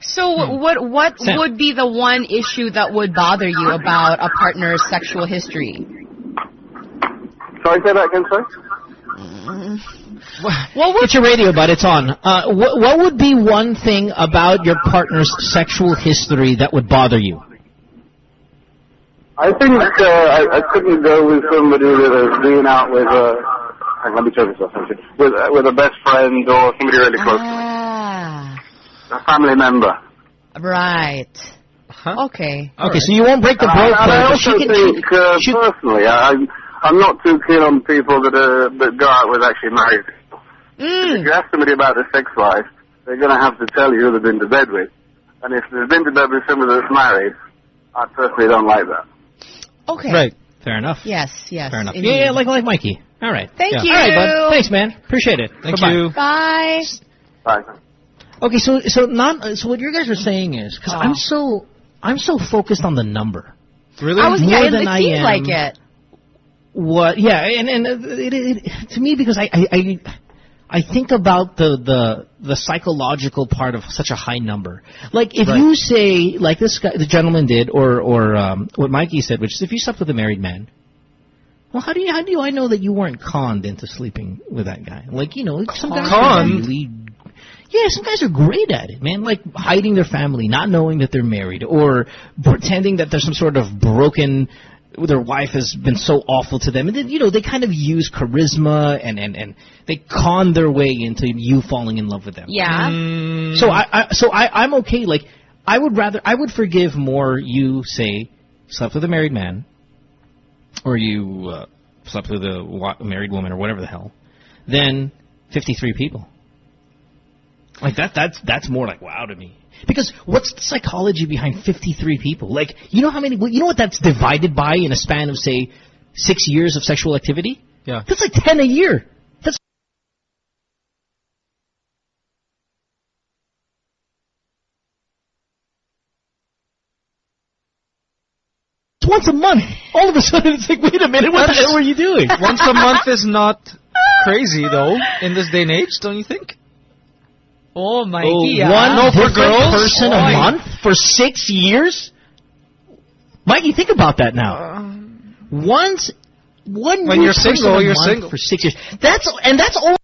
So what what Sam. would be the one issue that would bother you about a partner's sexual history? Sorry, say that again, sir? Well, what Get your radio, bud. It's on. Uh, what, what would be one thing about your partner's sexual history that would bother you? I think uh, I, I couldn't go with somebody that has been out with a. Hang on, let me tell you something. With uh, with a best friend or somebody really close, ah, a family member. right. Huh? Okay. Okay, so you won't break the And bro I, and I also she can. think, she- uh, she- personally, I, I'm I'm not too keen on people that uh, that go out with actually married. people. If Mm. you ask somebody about their sex life, they're going to have to tell you who they've been to bed with. And if they've been to bed with somebody that's married, I personally don't like that. Okay. Right. Fair enough. Yes. Yes. Fair enough. indeed. Yeah, yeah, like like Mikey. All right. Thank Yeah. you. All right, bud. Thanks, man. Appreciate it. Thank Bye-bye. you. Bye. Bye. Okay, so so not so what you guys are saying is because Oh. I'm so I'm so focused on the number. Really? I was. More Yeah, than I am. like it. What? Yeah, and and it, it, it, to me because I, I I I think about the the the psychological part of such a high number. Like if Right. you say like this guy, the gentleman did, or or um, what Mikey said, which is if you slept with a married man. Well, how do you how do I know that you weren't conned into sleeping with that guy? Like you know, some guys Conned? really yeah, some guys are great at it, man. Like hiding their family, not knowing that they're married, or pretending that there's some sort of broken. Their wife has been so awful to them, and then you know they kind of use charisma and and and they con their way into you falling in love with them. Yeah. Mm, So I, I so I I'm okay. Like I would rather I would forgive more you say slept with a married man, or you uh, slept with a wa- married woman or whatever the hell, than 53 people. Like that that's that's more like wow to me. Because what's the psychology behind 53 people? Like you know how many you know what that's divided by in a span of say 6 years of sexual activity? yeah. That's like 10 a year. That's once a month. All of a sudden, it's like, wait a minute, what the hell were you doing? Once a month is not crazy though in this day and age, don't you think? Oh, Mikey. Oh, yeah. one No, for different girls? person a month for six years. Mikey, think about that now. Once, one When you're person single, a you're month single. for six years. That's and that's only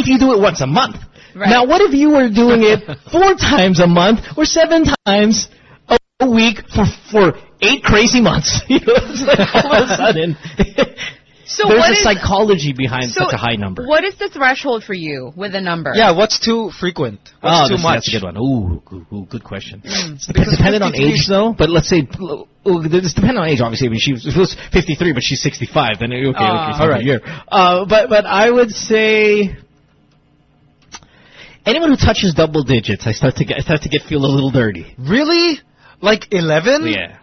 if you do it once a month. Right. Now, what if you were doing it four times a month or seven times a week for for eight crazy months? You know, it's like all of a sudden. So There's what a is- psychology behind so such a high number. What is the threshold for you with a number? Yeah, what's too frequent? What's oh, too much? that's a good one. Ooh, ooh, ooh, good question. Mm. It's Because dependent on age, though. But let's say, oh, it's dependent on age, obviously. I mean, she was, if was 53, but she's 65, then okay, okay, Ah. it's All all right. right. Year. Uh, but but I would say anyone who touches double digits, I start to get I start to get feel a little dirty. Really? Like 11? Yeah.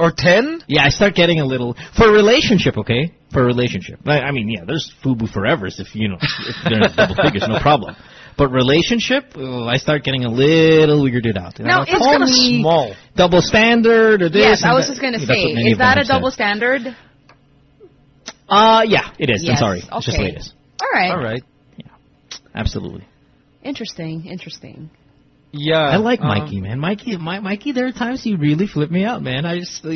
Or 10? Yeah, I start getting a little for a relationship. Okay, for a relationship. I, I mean, yeah, there's FUBU forevers if you know if they're in double figures, no problem. But relationship, oh, I start getting a little weirded out. You Now, know, it's call gonna be- Small. double standard or this. Yes, I was that. just gonna say, is that a have said. double standard? Uh, yeah, it is. I'm Yes, sorry. It's just the way it is. All right. All right. Yeah, absolutely. Interesting. Interesting. Yeah. I like um, Mikey, man. Mikey, my, Mikey, there are times you really flip me out, man. I just, uh,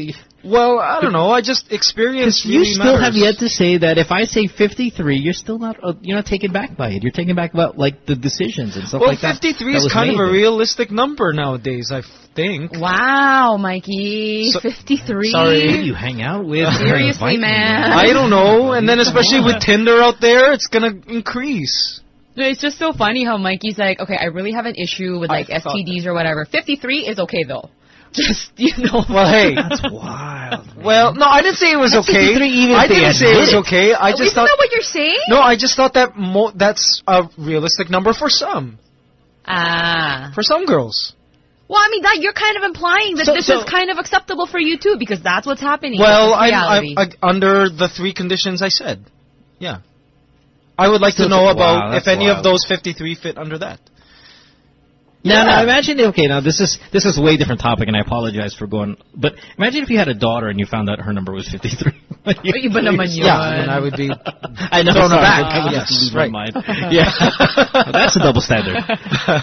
Well, I don't know. I just experience Because you really still have yet to say that if I say 53, you're still not uh, you're not taken back by it. You're taken back about like the decisions and stuff Well, like that. Well, 53 that is was kind of a realistic number nowadays, I think. Wow, Mikey. So- 53. Sorry. Who you hang out with? Seriously, man. I don't know. And then especially with Tinder out there, it's going to increase. It's just so funny how Mikey's like, okay, I really have an issue with like I STDs or whatever. 53 is okay though. Just, you know. Well, hey. That's wild. Well, no, I didn't say it was That's okay. 53 even I if they didn't say it was okay. I just Isn't thought that what you're saying? No, I just thought that mo- that's a realistic number for some. Ah. For some girls. Well, I mean, that you're kind of implying that So- this so- is kind of acceptable for you too, because that's what's happening. Well, I'm. I'm, I, under the three conditions I said. Yeah. I would like Still to know wow, about if any wild. of those 53 fit under that. Now, Yeah. now imagine okay. Now this is this is a way different topic, and I apologize for going. But imagine if you had a daughter and you found out her number was 53. Iba naman yun. Yeah, and I would be I know. thrown sorry, aback. I would yes, lose right. my mind. Yeah, Well, that's a double standard.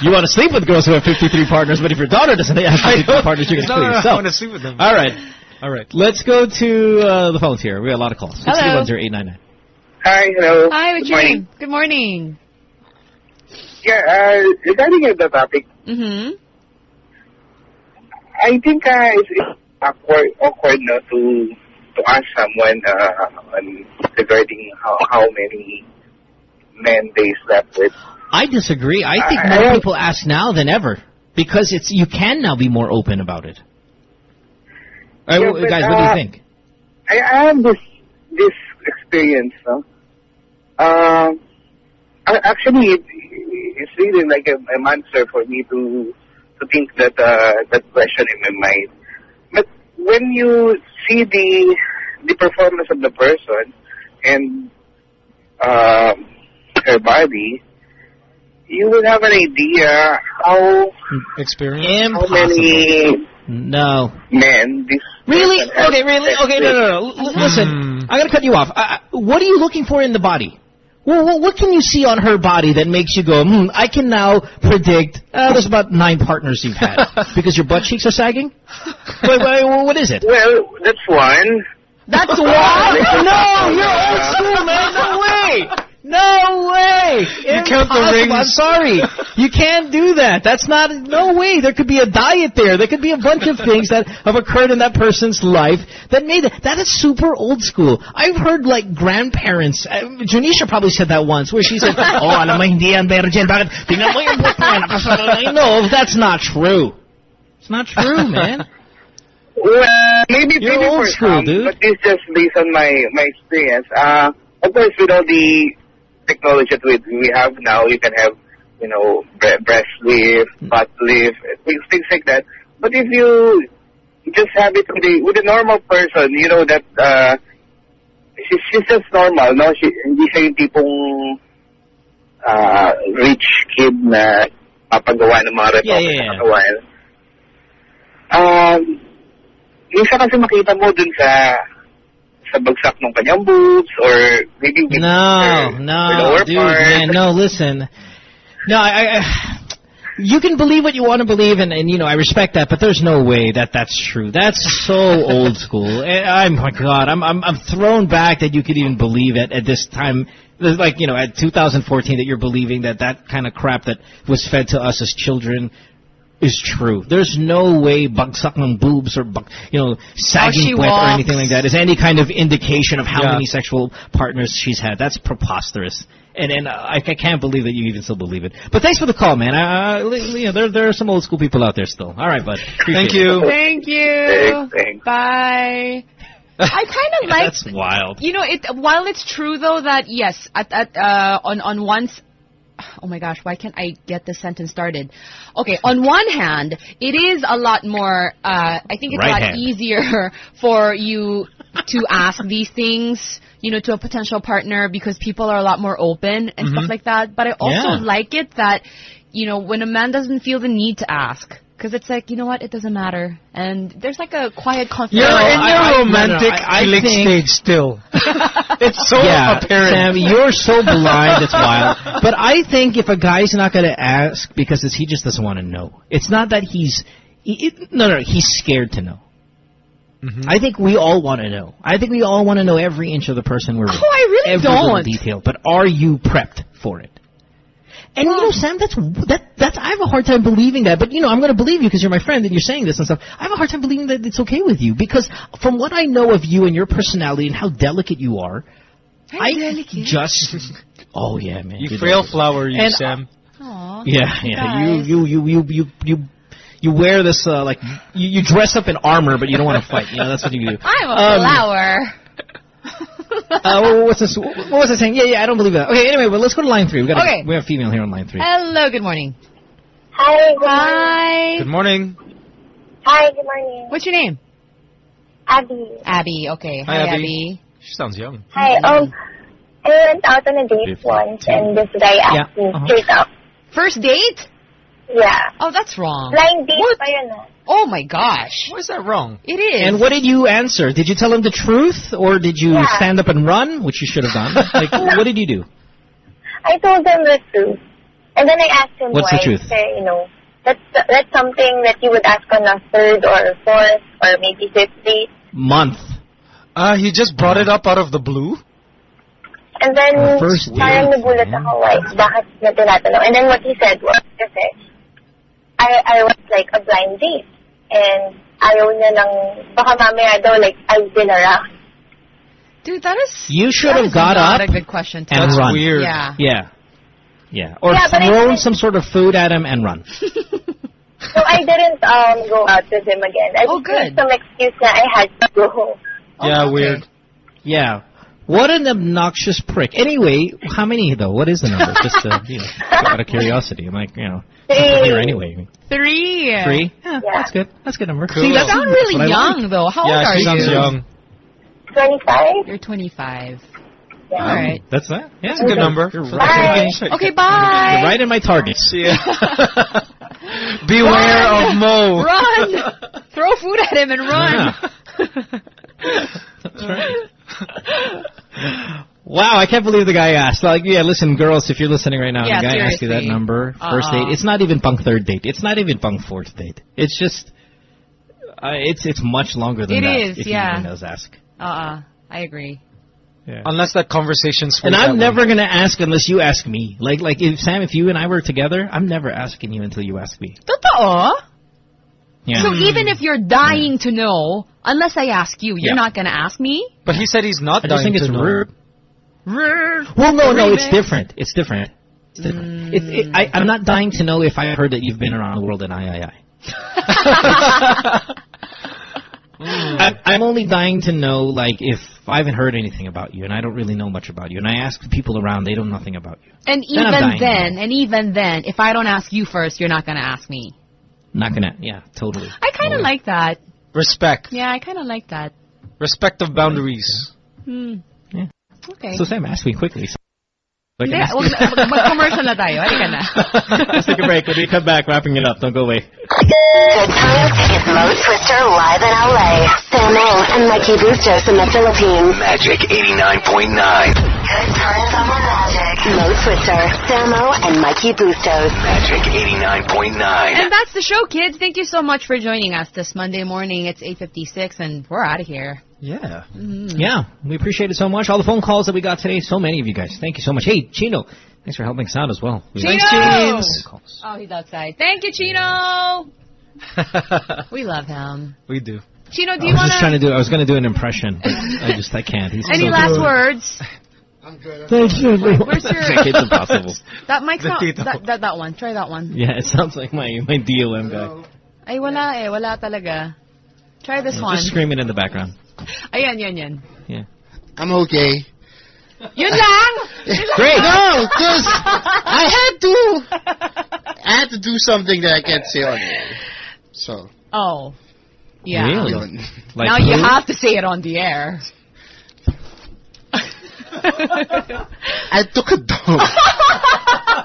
You want to sleep with girls who have 53 partners, but if your daughter doesn't have 53 partners, you can No, kill no, no, I want to sleep with them. All right, All right. let's go to uh, the phones here. We got a lot of calls. Hello. 6310899. Hi, hello. Hi, what's Good your morning. name? Good morning. Yeah, uh, regarding the topic, Mm-hmm. I think uh, it's, it's awkward, awkward no, to to ask someone uh, on regarding how how many men they slept with. I disagree. I think I- more I- people ask now than ever because it's you can now be more open about it. All right, Yeah, well, but, guys, what do uh, you think? I, I have this this experience. No? Um, actually, it, it's really like a, a answer for me to to think that uh, that question in my mind. But when you see the the performance of the person and um, her body, you will have an idea how Experience? how many No. men this Really? Okay, really? Okay, no, no, no. L- listen, I'm gonna cut you off. Uh, what are you looking for in the body? Well, what, what can you see on her body that makes you go, hmm, I can now predict, uh, there's about nine partners you've had. because your butt cheeks are sagging? wait, wait, wait, what is it? Well, that's one. That's why? no, you're old school, man. No way. No way! You count the Impossible. rings. I'm sorry. You can't do that. That's not. No way. There could be a diet there. There could be a bunch of things that have occurred in that person's life that made it. That is super old school. I've heard like grandparents. Uh, Janisha probably said that once, where she said, "Oh, alam mo hindi yan virgin. Bakit? Tingnan mo yung buhok niya. Nakasarili." No, that's not true. It's not true, man. Well, maybe You're maybe old for school, some, dude. but it's just based on my my experience. Uh, of course, with all the technology that we we have now, you can have you know bre- breast lift, butt lift, things things like that. But if you just have it with a with a normal person, you know that uh, she's she's just normal, no? She hindi siya yung tipong uh, rich kid na papagawa ng mga Yeah, retoke yeah, sa yeah. katawan. Um, minsan kasi makita mo dun sa sa bagsak ng kanyang boobs or maybe with No, her, no, dude, part. man, no. Listen, no, I, I, you can believe what you want to believe, and, and you know I respect that, but there's no way that that's true. That's so old school. Eh, and I'm my God, I'm I'm I'm thrown back that you could even believe it at this time. Like you know, at 2014, that you're believing that that kind of crap that was fed to us as children is true. There's no way bagsak ng boobs or bag, you know How she sagging puwet or anything like that is any kind of indication of how Yeah. many sexual partners she's had. That's preposterous. And and I, I can't believe that you even still believe it. But thanks for the call, man. Uh, you know, there there are some old school people out there still. All right, bud. Appreciate Thank it. you. Thank you. Thanks, thanks. Bye. I kind of like That's wild. You know, it while it's true though that yes, at at uh, on on one's oh my gosh, why can't I get this sentence started? Okay, on one hand, it is a lot more, uh, I think it's Right a lot hand. easier for you to ask these things, you know, to a potential partner because people are a lot more open and Mhm. stuff like that. But I also Yeah. like it that, you know, when a man doesn't feel the need to ask. Because it's like, you know what, it doesn't matter. And there's like a quiet confidence. You're in I- your I- no, no, romantic I- I stage still. it's so yeah, apparent. Sam, you're so blind, it's wild. But I think if a guy's not going to ask because it's, he just doesn't want to know, it's not that he's. He, it, no, no, he's scared to know. Mm-hmm. I think we all want to know. I think we all want to know every inch of the person we're with. Oh, I really every don't. detail. But are you prepped for it? And you know, Sam, that's that that's I have a hard time believing that. But you know, I'm going to believe you because you're my friend and you're saying this and stuff. I have a hard time believing that it's okay with you because from what I know of you and your personality and how delicate you are, I just oh yeah, man, You frail delicate. flower, you And, Sam. Yeah, yeah. You you you you you you you wear this uh, like you, you dress up in armor, but you don't want to fight. You know, that's what you do. I'm a Um, flower. Uh, what's this? What was I saying? Yeah, yeah. I don't believe that. Okay, anyway, well, let's go to line three. We got Okay. we have a female here on line three. Hello, good morning. Hi, good Hi. Good morning. Hi, good morning. What's your name? Abby. Abby. Okay. Hi, Hi, Abby. Abby. She sounds young. Hi, um, I went out on a date once and this guy asked me uh-huh. straight up. First date? Yeah. Oh, that's wrong. Blind date pa yun ah. Oh my gosh. Why is that wrong? It is. And what did you answer? Did you tell him the truth, or did you Yeah. stand up and run, which you should have done? Like, what did you do? I told him the truth. And then I asked him What's why. the truth? Kasi, you know, that's, that's something that you would ask on a third or fourth or maybe fifth date. Month. Uh, he just brought it up out of the blue. And then, Oh, first parang date, nagulat ako, why, bakit na tinatanong. And then what he said was, kasi, I, I was like a blind date. And ayaw niya ng, baka mamaya daw, like, I've been around. Dude, that is. You should have got up a good question. To and ask. run. Yeah. Yeah. Yeah. Or Yeah, thrown some sort of food at him and run. So I didn't um go out with him again. I Oh, just made some excuse that I had to go. Home. Yeah, weird. Yeah. What an obnoxious prick. Anyway, how many though? What is the number? Just uh, you know, out of curiosity. I'm like, you know, Three. here anyway. Three. Three. Yeah, that's good. That's a good number. Cool. See, You that's sound that's really young, like. though. How yeah, old are she you? sounds young. 25? You're 25. Yeah. All right. That's that. Yeah, That's a good number. You're right. the- Okay, bye. You're right in my targets. Yeah. Beware of Mo. Run! Throw food at him and run. That's right. Wow, I can't believe the guy asked. Like, yeah, listen, girls, if you're listening right now, Yeah, the guy asked you that number, first Uh-uh. date. It's not even punk third date. It's not even punk fourth date. It's just, uh, it's it's much longer than It that. is, if yeah. he even does ask. Uh-uh. I agree. Yeah. Unless that conversation's And I'm that never gonna ask unless you ask me. Like, like if Sam, if you and I were together, I'm never asking you until you ask me. Totoo? Yeah. So even if you're dying to know, unless I ask you, you're Yeah. not going to ask me? But he said he's not I just dying think it's know. rude. Rude. Well, no, no, it's different. It's different. It's different. It, it, I, I'm not dying to know if I heard that you've been around the world in I. I, I'm only dying to know, like, if I haven't heard anything about you and I don't really know much about you, and I ask people around, they know nothing about you. And Then even then, and even then, if I don't ask you first, you're not going to ask me. Not gonna, yeah, totally. I kind of like that. Respect. Yeah, I kind of like that. Respect of boundaries. Hmm. Yeah. Okay. So Sam, ask me quickly. So Hindi, ask wag you. na- mag-commercial na tayo. Halika na. Let's take a break. When we come back, wrapping it up. Don't go away. Good times is Mo Twister live in LA. Samo and Mikey Bustos in the Philippines. Magic 89.9. Good times on the Magic. Mo Twister, Samo, and Mikey Bustos. Magic 89.9. And that's the show, kids. Thank you so much for joining us this Monday morning. It's 8.56, and we're out of here. Yeah. Mm. Yeah, we appreciate it so much. All the phone calls that we got today, so many of you guys. Thank you so much. Hey, Chino, thanks for helping us out as well. Chino! Phone calls. Oh, he's outside. Thank you, Chino. We love him. we do. Chino, do I you was want just trying to do. I was going to do an impression, but I just I can't. He's Any so last good. words? I'm good. Thank you. Where's your- it's impossible. That mic's not... That, that, that one. Try that one. Yeah, it sounds like my my DOM guy. Ay, wala eh. Wala talaga. Try this one. Just screaming in the background. Ayan, yan, yan. Yeah. I'm okay. Yun lang? No, because I had to. I had to do something that I can't say on the air. So. Oh. Yeah. Really? Like now you have to say it on the air. I took a dump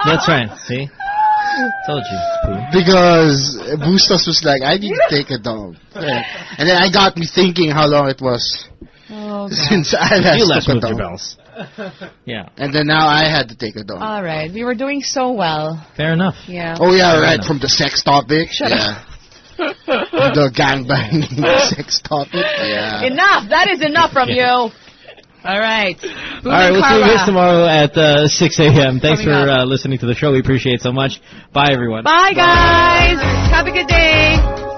That's right. See? Told you. Because Bustos was like, I need to take a dump. Yeah. And then I got me thinking how long it was Oh, since I last You last took a moved your dump. bells. Yeah. And then now I had to take a dump. All right. We were doing so well. Fair enough. Yeah. oh yeah, Fair right, enough. from the sex topic. Shut yeah. the gangbang sex topic. Yeah. Enough. That is enough from you. All right. All right, we'll see you guys tomorrow at uh, 6 a.m. Thanks Coming for uh, listening to the show. We appreciate it so much. Bye, everyone. Bye, guys. Have a good day.